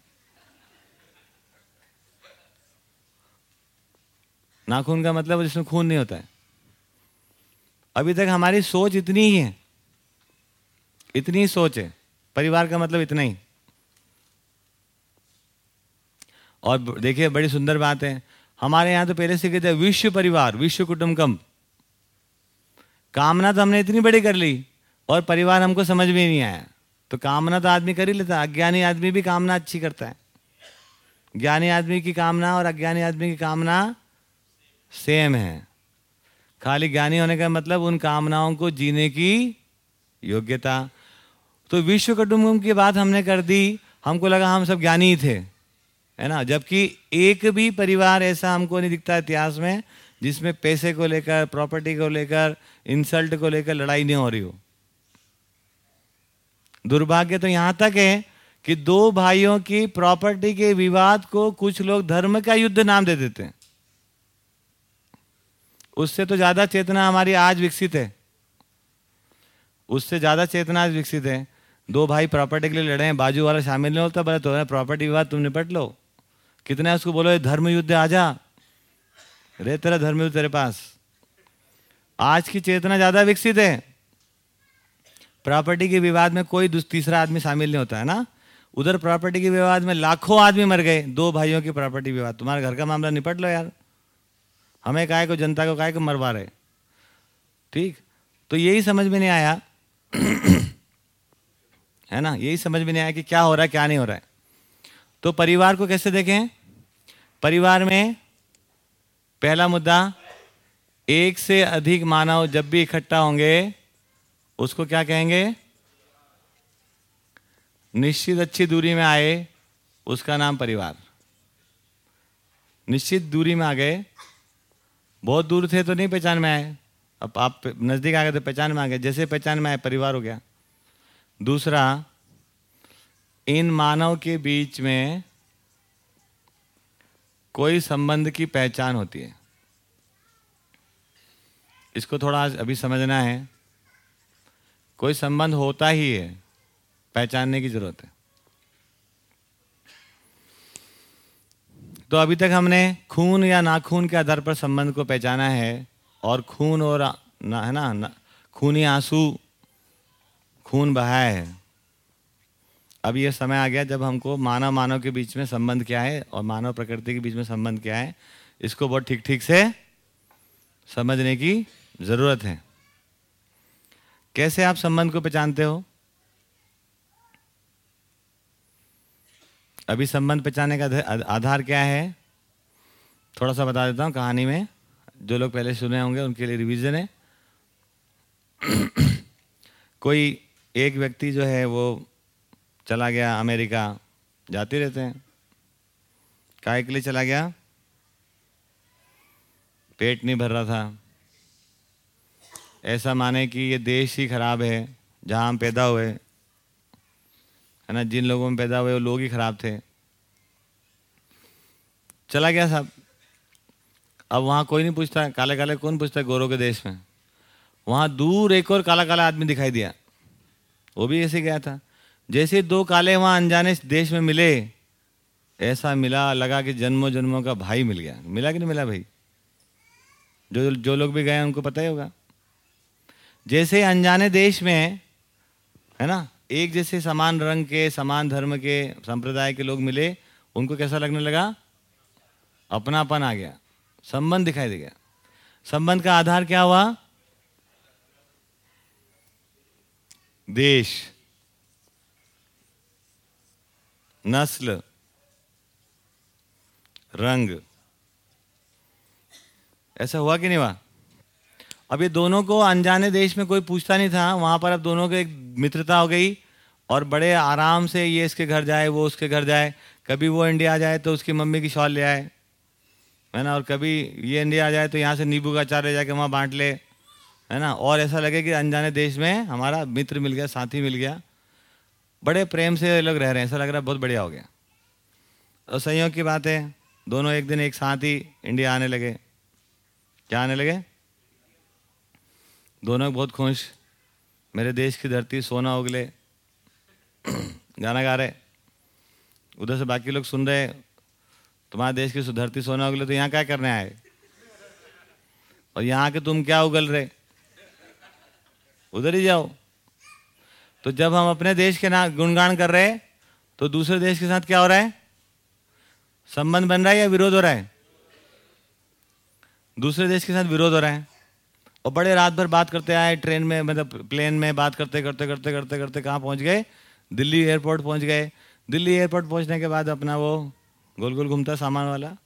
नाखून का मतलब जिसमें खून नहीं होता है। अभी तक हमारी सोच इतनी ही है। इतनी ही सोच है। परिवार का मतलब इतना ही। और देखिए, बड़ी सुंदर बात है। हमारे यहाँ तो पहले से कहते हैं, विश्व परिवार, विश्व कुटुंबकम। कामना तो हमने इतनी बड़ी कर ली और परिवार हमको समझ में नहीं आया। तो कामना तो आदमी कर ही लेता अज्ञानी आदमी भी कामना अच्छी करता है। ज्ञानी आदमी की कामना और अज्ञानी आदमी की कामना सेम है। खाली ज्ञानी होने का मतलब उन कामनाओं को जीने की योग्यता। तो विश्व कुटुंबम की बात हमने कर दी, हमको लगा हम सब ज्ञानी ही थे, है ना? जबकि एक भी परिवार ऐसा हमको नहीं दिखता इतिहास में जिसमें पैसे को लेकर प्रॉपर्टी को लेकर इंसल्ट को लेकर लड़ाई नहीं हो रही हो। दुर्भाग्य तो यहाँ तक है कि दो भाइयों की प्रॉपर्टी के विवाद को कुछ लोग धर्म का युद्ध नाम दे देते हैं। उससे तो ज़्यादा चेतना हमारी आज विकसित है। उससे ज़्यादा चेतना आज विकसित है। दो भाई प्रॉपर्टी के लिए लड़े हैं, बाजू वाला शामिल नहीं होता, बोले तो प्रॉपर्टी विवाद तुम निपट लो। कितने उसको बोलो धर्म युद्ध आ जा रे, तेरा धर्म युद्ध तेरे पास। आज की चेतना ज़्यादा विकसित है। प्रॉपर्टी के विवाद में कोई तीसरा आदमी शामिल नहीं होता, है ना? उधर प्रॉपर्टी के विवाद में लाखों आदमी मर गए, दो भाइयों की प्रॉपर्टी विवाद। तुम्हारे घर का मामला निपट लो यार। हमें काय को, जनता को काय को मरवा रहे ठीक? तो यही समझ में नहीं आया। है ना? यही समझ में नहीं आया कि क्या हो रहा है, क्या नहीं हो रहा है। तो परिवार को कैसे देखें? परिवार में पहला मुद्दा, एक से अधिक मानव जब भी इकट्ठा होंगे, उसको क्या कहेंगे? निश्चित अच्छी दूरी में आए, उसका नाम परिवार। निश्चित दूरी में आ गए, बहुत दूर थे तो नहीं पहचान में आए। अब आप नज़दीक आ गए तो पहचान में आ गए, जैसे पहचान में आए, परिवार हो गया। दूसरा, इन मानव के बीच में कोई संबंध की पहचान होती है। इसको थोड़ा अभी समझना है। कोई संबंध होता ही है पहचानने की ज़रूरत है। तो अभी तक हमने खून या नाखून के आधार पर संबंध को पहचाना है और खून और ना है ना, ना खूनी आँसू खून बहाया है। अब ये समय आ गया जब हमको मानव मानव के बीच में संबंध क्या है और मानव प्रकृति के बीच में संबंध क्या है, इसको बहुत ठीक ठीक से समझने की ज़रूरत है। कैसे आप संबंध को पहचानते हो? अभी संबंध पहचानने का आधार क्या है? थोड़ा सा बता देता हूँ कहानी में। जो लोग पहले सुने होंगे उनके लिए रिवीजन है। कोई एक व्यक्ति जो है वो चला गया अमेरिका, जाते रहते हैं। काय के लिए चला गया? पेट नहीं भर रहा था। ऐसा माने कि ये देश ही खराब है, जहाँ हम पैदा हुए। है ना, जिन लोगों में पैदा हुए, वो लोग ही खराब थे। चला गया साहब। अब वहाँ कोई नहीं पूछता काले काले कौन पूछता है गोरों के देश में? वहाँ दूर एक और काला काला आदमी दिखाई दिया। वो भी ऐसे गया था। जैसे दो काले वहाँ अनजाने देश में मिले, ऐसा मिला, लगा कि जन्मों जन्मों का भाई मिल गया। मिला कि नहीं मिला भाई? जो जो लोग भी गए उनको पता ही होगा। जैसे अनजाने देश में, है ना, एक जैसे समान रंग के, समान धर्म के, संप्रदाय के लोग मिले, उनको कैसा लगने लगा? अपनापन आ गया। संबंध दिखाई दे गया। संबंध का आधार क्या हुआ? देश। नस्ल, रंग। ऐसा हुआ कि नहीं हुआ? अब ये दोनों को अनजाने देश में कोई पूछता नहीं था। वहाँ पर अब दोनों को एक मित्रता हो गई और बड़े आराम से ये इसके घर जाए, वो उसके घर जाए। कभी वो इंडिया आ जाए तो उसकी मम्मी की शॉल ले आए, है ना? और कभी ये इंडिया आ जाए तो यहाँ से नींबू का अचार ले जाके वहाँ बांट ले, है ना? और ऐसा लगे कि अनजाने देश में हमारा मित्र मिल गया, साथी मिल गया। बड़े प्रेम से लोग रह रहे हैं, ऐसा लग रहा है बहुत बढ़िया हो गया। और संयोग की बात है दोनों एक दिन एक साथ ही इंडिया आने लगे। क्या आने लगे? दोनों बहुत खुश, मेरे देश की धरती सोना उगले, गाना गा रहे। उधर से बाकी लोग सुन रहे, तुम्हारे देश की धरती सोना उगले तो यहाँ क्या करने आए? और यहाँ के तुम क्या उगल रहे? उधर ही जाओ। तो जब हम अपने देश के नाम गुणगान कर रहे हैं तो दूसरे देश के साथ क्या हो रहा है? संबंध बन रहा है या विरोध हो रहा है? दूसरे देश के साथ विरोध हो रहा है। और बड़े रात भर बात करते आए, ट्रेन में मतलब प्लेन में बात करते करते करते करते करते कहाँ पहुँच गए? दिल्ली एयरपोर्ट पहुँच गए। दिल्ली एयरपोर्ट पहुँचने के बाद अपना वो गोल गोल घूमता सामान वाला।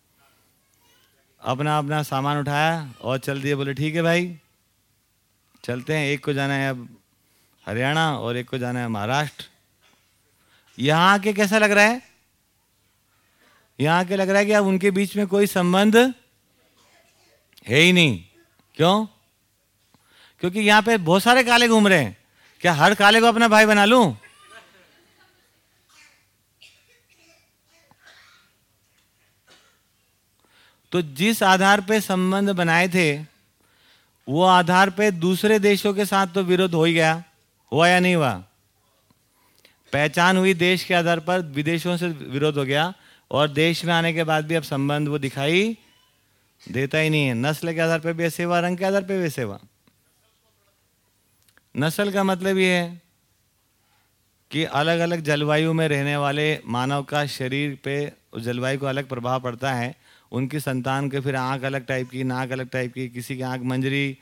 अपना अपना सामान उठाया और चल दिए, बोले, ठीक है भाई, चलते हैं, एक को जाना है अब हरियाणा और एक को जाना है महाराष्ट्र। यहाँ के कैसा लग रहा है? यहाँ के लग रहा है कि अब उनके बीच में कोई संबंध है ही नहीं। क्यों? क्योंकि यहाँ पे बहुत सारे काले घूम रहे हैं। क्या हर काले को अपना भाई बना लूँ? तो जिस आधार पे संबंध बनाए थे, वो आधार पे दूसरे देशों के साथ तो विरोध हो ही गया। हुआ या नहीं हुआ? पहचान हुई देश के आधार पर, विदेशों से विरोध हो गया और देश में आने के बाद भी अब संबंध वो दिखाई देता ही नहीं है। नस्ल के आधार पर भी ऐसे हुआ, रंग के आधार पर भी ऐसे हुआ। नस्ल का मतलब ये है कि अलग अलग जलवायु में रहने वाले मानव का शरीर पे उस जलवायु को अलग प्रभाव पड़ता है। उनकी संतान के फिर आँख अलग टाइप की, नाक अलग टाइप की, किसी की आँख मंजरी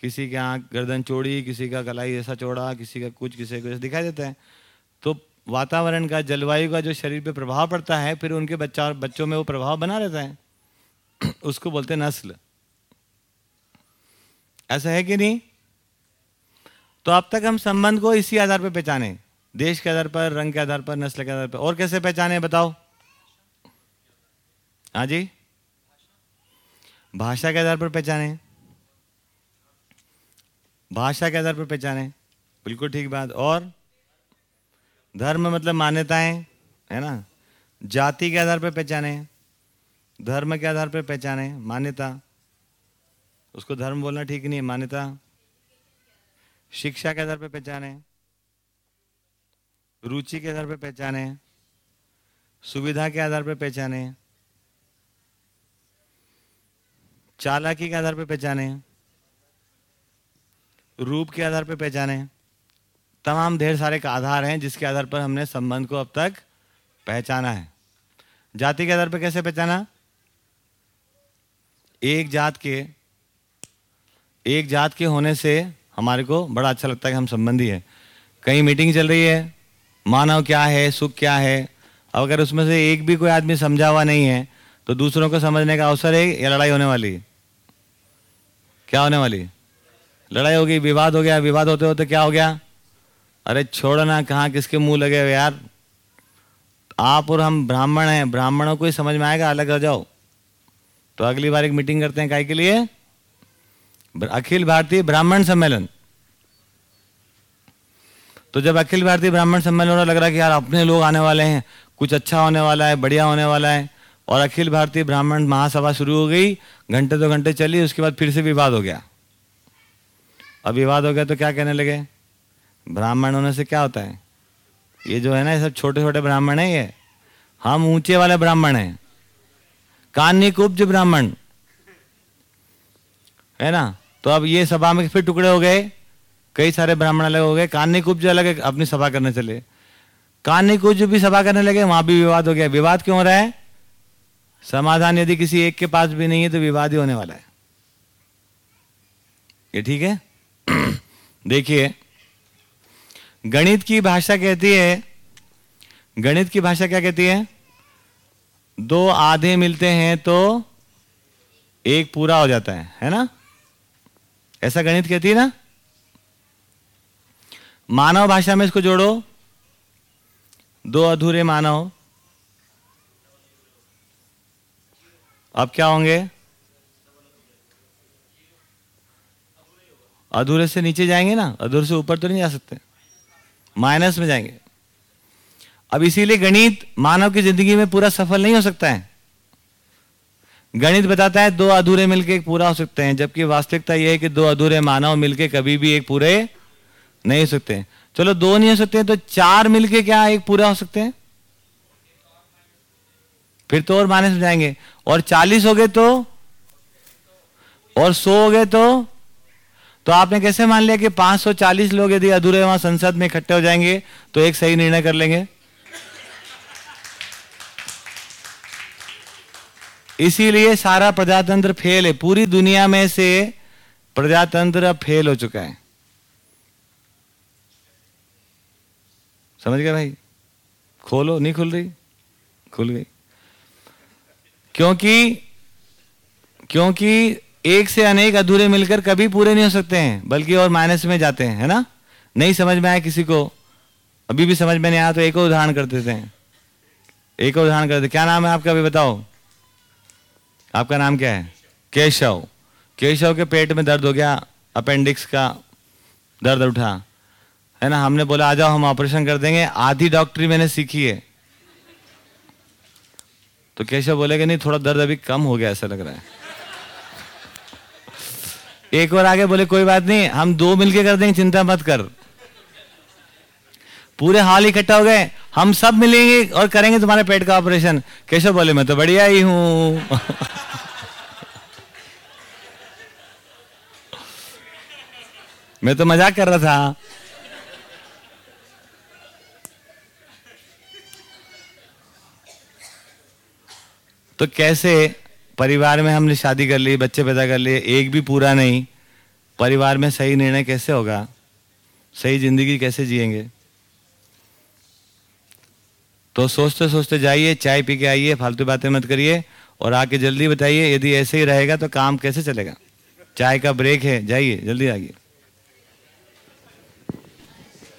किसी की आँख गर्दन चौड़ी, किसी का कलाई ऐसा चौड़ा, किसी का कुछ, किसी को दिखाई देता है। तो वातावरण का, जलवायु का जो शरीर पे प्रभाव पड़ता है, फिर उनके बच्चा बच्चों में वो प्रभाव बना रहता है। उसको बोलते हैं नस्ल। ऐसा है कि नहीं? तो अब तक हम संबंध को इसी आधार पर पहचाने। देश के आधार पर, रंग के आधार पर, नस्ल के आधार पर। और कैसे पहचाने, बताओ? हाँ जी? भाषा के आधार पर पहचाने। भाषा के आधार पर पहचाने। बिल्कुल ठीक बात। और धर्म मतलब मान्यताएँ, है ना? जाति के आधार पर पहचाने, धर्म के आधार पर पहचाने, मान्यता। उसको धर्म बोलना ठीक नहीं है, मान्यता। शिक्षा के आधार पर पहचाने, रुचि के आधार पर पहचाने, सुविधा के आधार पर पहचाने, चालाकी के आधार पर पहचाने। रूप के आधार पर पहचाने तमाम ढेर सारे आधार हैं, जिसके आधार पर हमने संबंध को अब तक पहचाना है। जाति के आधार पर कैसे पहचाना? एक जात के, एक जात के होने से हमारे को बड़ा अच्छा लगता है कि हम संबंधी है। कहीं मीटिंग चल रही है, मानव क्या है, सुख क्या है? अगर उसमें से एक भी कोई आदमी समझा हुआ नहीं है तो दूसरों को समझने का अवसर है या लड़ाई होने वाली क्या होने वाली लड़ाई हो गई, विवाद हो गया, विवाद होते होते क्या हो गया? अरे छोड़ना कहाँ किसके मुँह लगे हुए यार? आप और हम ब्राह्मण हैं, ब्राह्मणों को ही समझ में आएगा, अलग हो जाओ। तो अगली बार एक मीटिंग करते हैं काय के लिए? अखिल भारतीय ब्राह्मण सम्मेलन। तो जब अखिल भारतीय ब्राह्मण सम्मेलन हो रहा लग रहा कि यार अपने लोग आने वाले हैं, कुछ अच्छा होने वाला है, बढ़िया होने वाला है, और अखिल भारतीय ब्राह्मण महासभा शुरू हो गई, घंटे दो घंटे चली, उसके बाद फिर से विवाद हो गया। अब विवाद हो गया तो क्या कहने लगे? ब्राह्मण होने से क्या होता है? ये जो है ना, ये सब छोटे छोटे ब्राह्मण है ये। हम ऊँचे वाले ब्राह्मण हैं। कान्य कुब्ज ब्राह्मण। है ना? तो अब ये सभा में फिर टुकड़े हो गए। कई सारे ब्राह्मण अलग हो गए। कान्य कुब्ज अलग अपनी सभा करने चले। कान्य कुब्ज भी सभा करने लगे, वहाँ भी विवाद हो गया। विवाद क्यों हो रहा है? समाधान यदि किसी एक के पास भी नहीं है तो विवाद ही होने वाला है। ये ठीक है? देखिए, गणित की भाषा कहती है, गणित की भाषा क्या कहती है? दो आधे मिलते हैं तो एक पूरा हो जाता है है ना? ऐसा गणित कहती है ना? मानव भाषा में इसको जोड़ो। दो अधूरे मानव। अब क्या होंगे? अधूरे से नीचे जाएँगे ना, अधूरे से ऊपर तो नहीं जा सकते। माइनस में जाएँगे। अब इसीलिए गणित मानव की ज़िंदगी में पूरा सफल नहीं हो सकता है। गणित बताता है दो अधूरे मिलके एक पूरा हो सकते हैं, जबकि वास्तविकता यह है कि दो अधूरे मानव मिलके कभी भी एक पूरे नहीं हो सकते। चलो दो नहीं हो सकते तो चार मिलके क्या एक पूरा हो सकते हैं? फिर तो और माइनस में जाएँगे। और चालीस हो गए तो और सौ हो गए तो तो आपने कैसे मान लिया कि 540 लोग यदि अधूरे वहाँ संसद में इकट्ठे हो जाएँगे तो एक सही निर्णय कर लेंगे? इसीलिए सारा प्रजातंत्र फेल है। पूरी दुनिया में से प्रजातंत्र अब फेल हो चुका है। समझ गए भाई? खोलो, नहीं खुल रही? खुल गई। क्योंकि क्योंकि एक से अनेक अधूरे मिलकर कभी पूरे नहीं हो सकते हैं, बल्कि और माइनस में जाते हैं, है ना? नहीं समझ में आया किसी को। अभी भी समझ में नहीं आया तो एक और उदाहरण कर देते हैं। एक और उदाहरण करते क्या नाम है आपका? अभी बताओ। आपका नाम क्या है? केशव। केशव के पेट में दर्द हो गया, अपेंडिक्स का दर्द उठा। है ना? हमने बोला, आ जाओ, हम ऑपरेशन कर देंगे। आधी डॉक्टरी मैंने सीखी है। तो केशव बोलेगा नहीं, थोड़ा दर्द अभी कम हो गया, ऐसा लग रहा है। एक और आगे बोले, कोई बात नहीं, हम दो मिलके कर देंगे, चिंता मत कर। पूरे हाल इकट्ठा हो गए, हम सब मिलेंगे और करेंगे तुम्हारे पेट का ऑपरेशन। केशव बोले, मैं तो बढ़िया ही हूँ। मैं तो मज़ाक कर रहा था। तो कैसे परिवार में हमने शादी कर ली, बच्चे पैदा कर लिए, एक भी पूरा नहीं। परिवार में सही निर्णय कैसे होगा? सही ज़िंदगी कैसे जिएँगे? तो सोचते सोचते जाइए, चाय पी के आइए, फालतू बातें मत करिए और आके जल्दी बताइए, यदि ऐसे ही रहेगा तो काम कैसे चलेगा? चाय का ब्रेक है, जाइए, जल्दी आइए।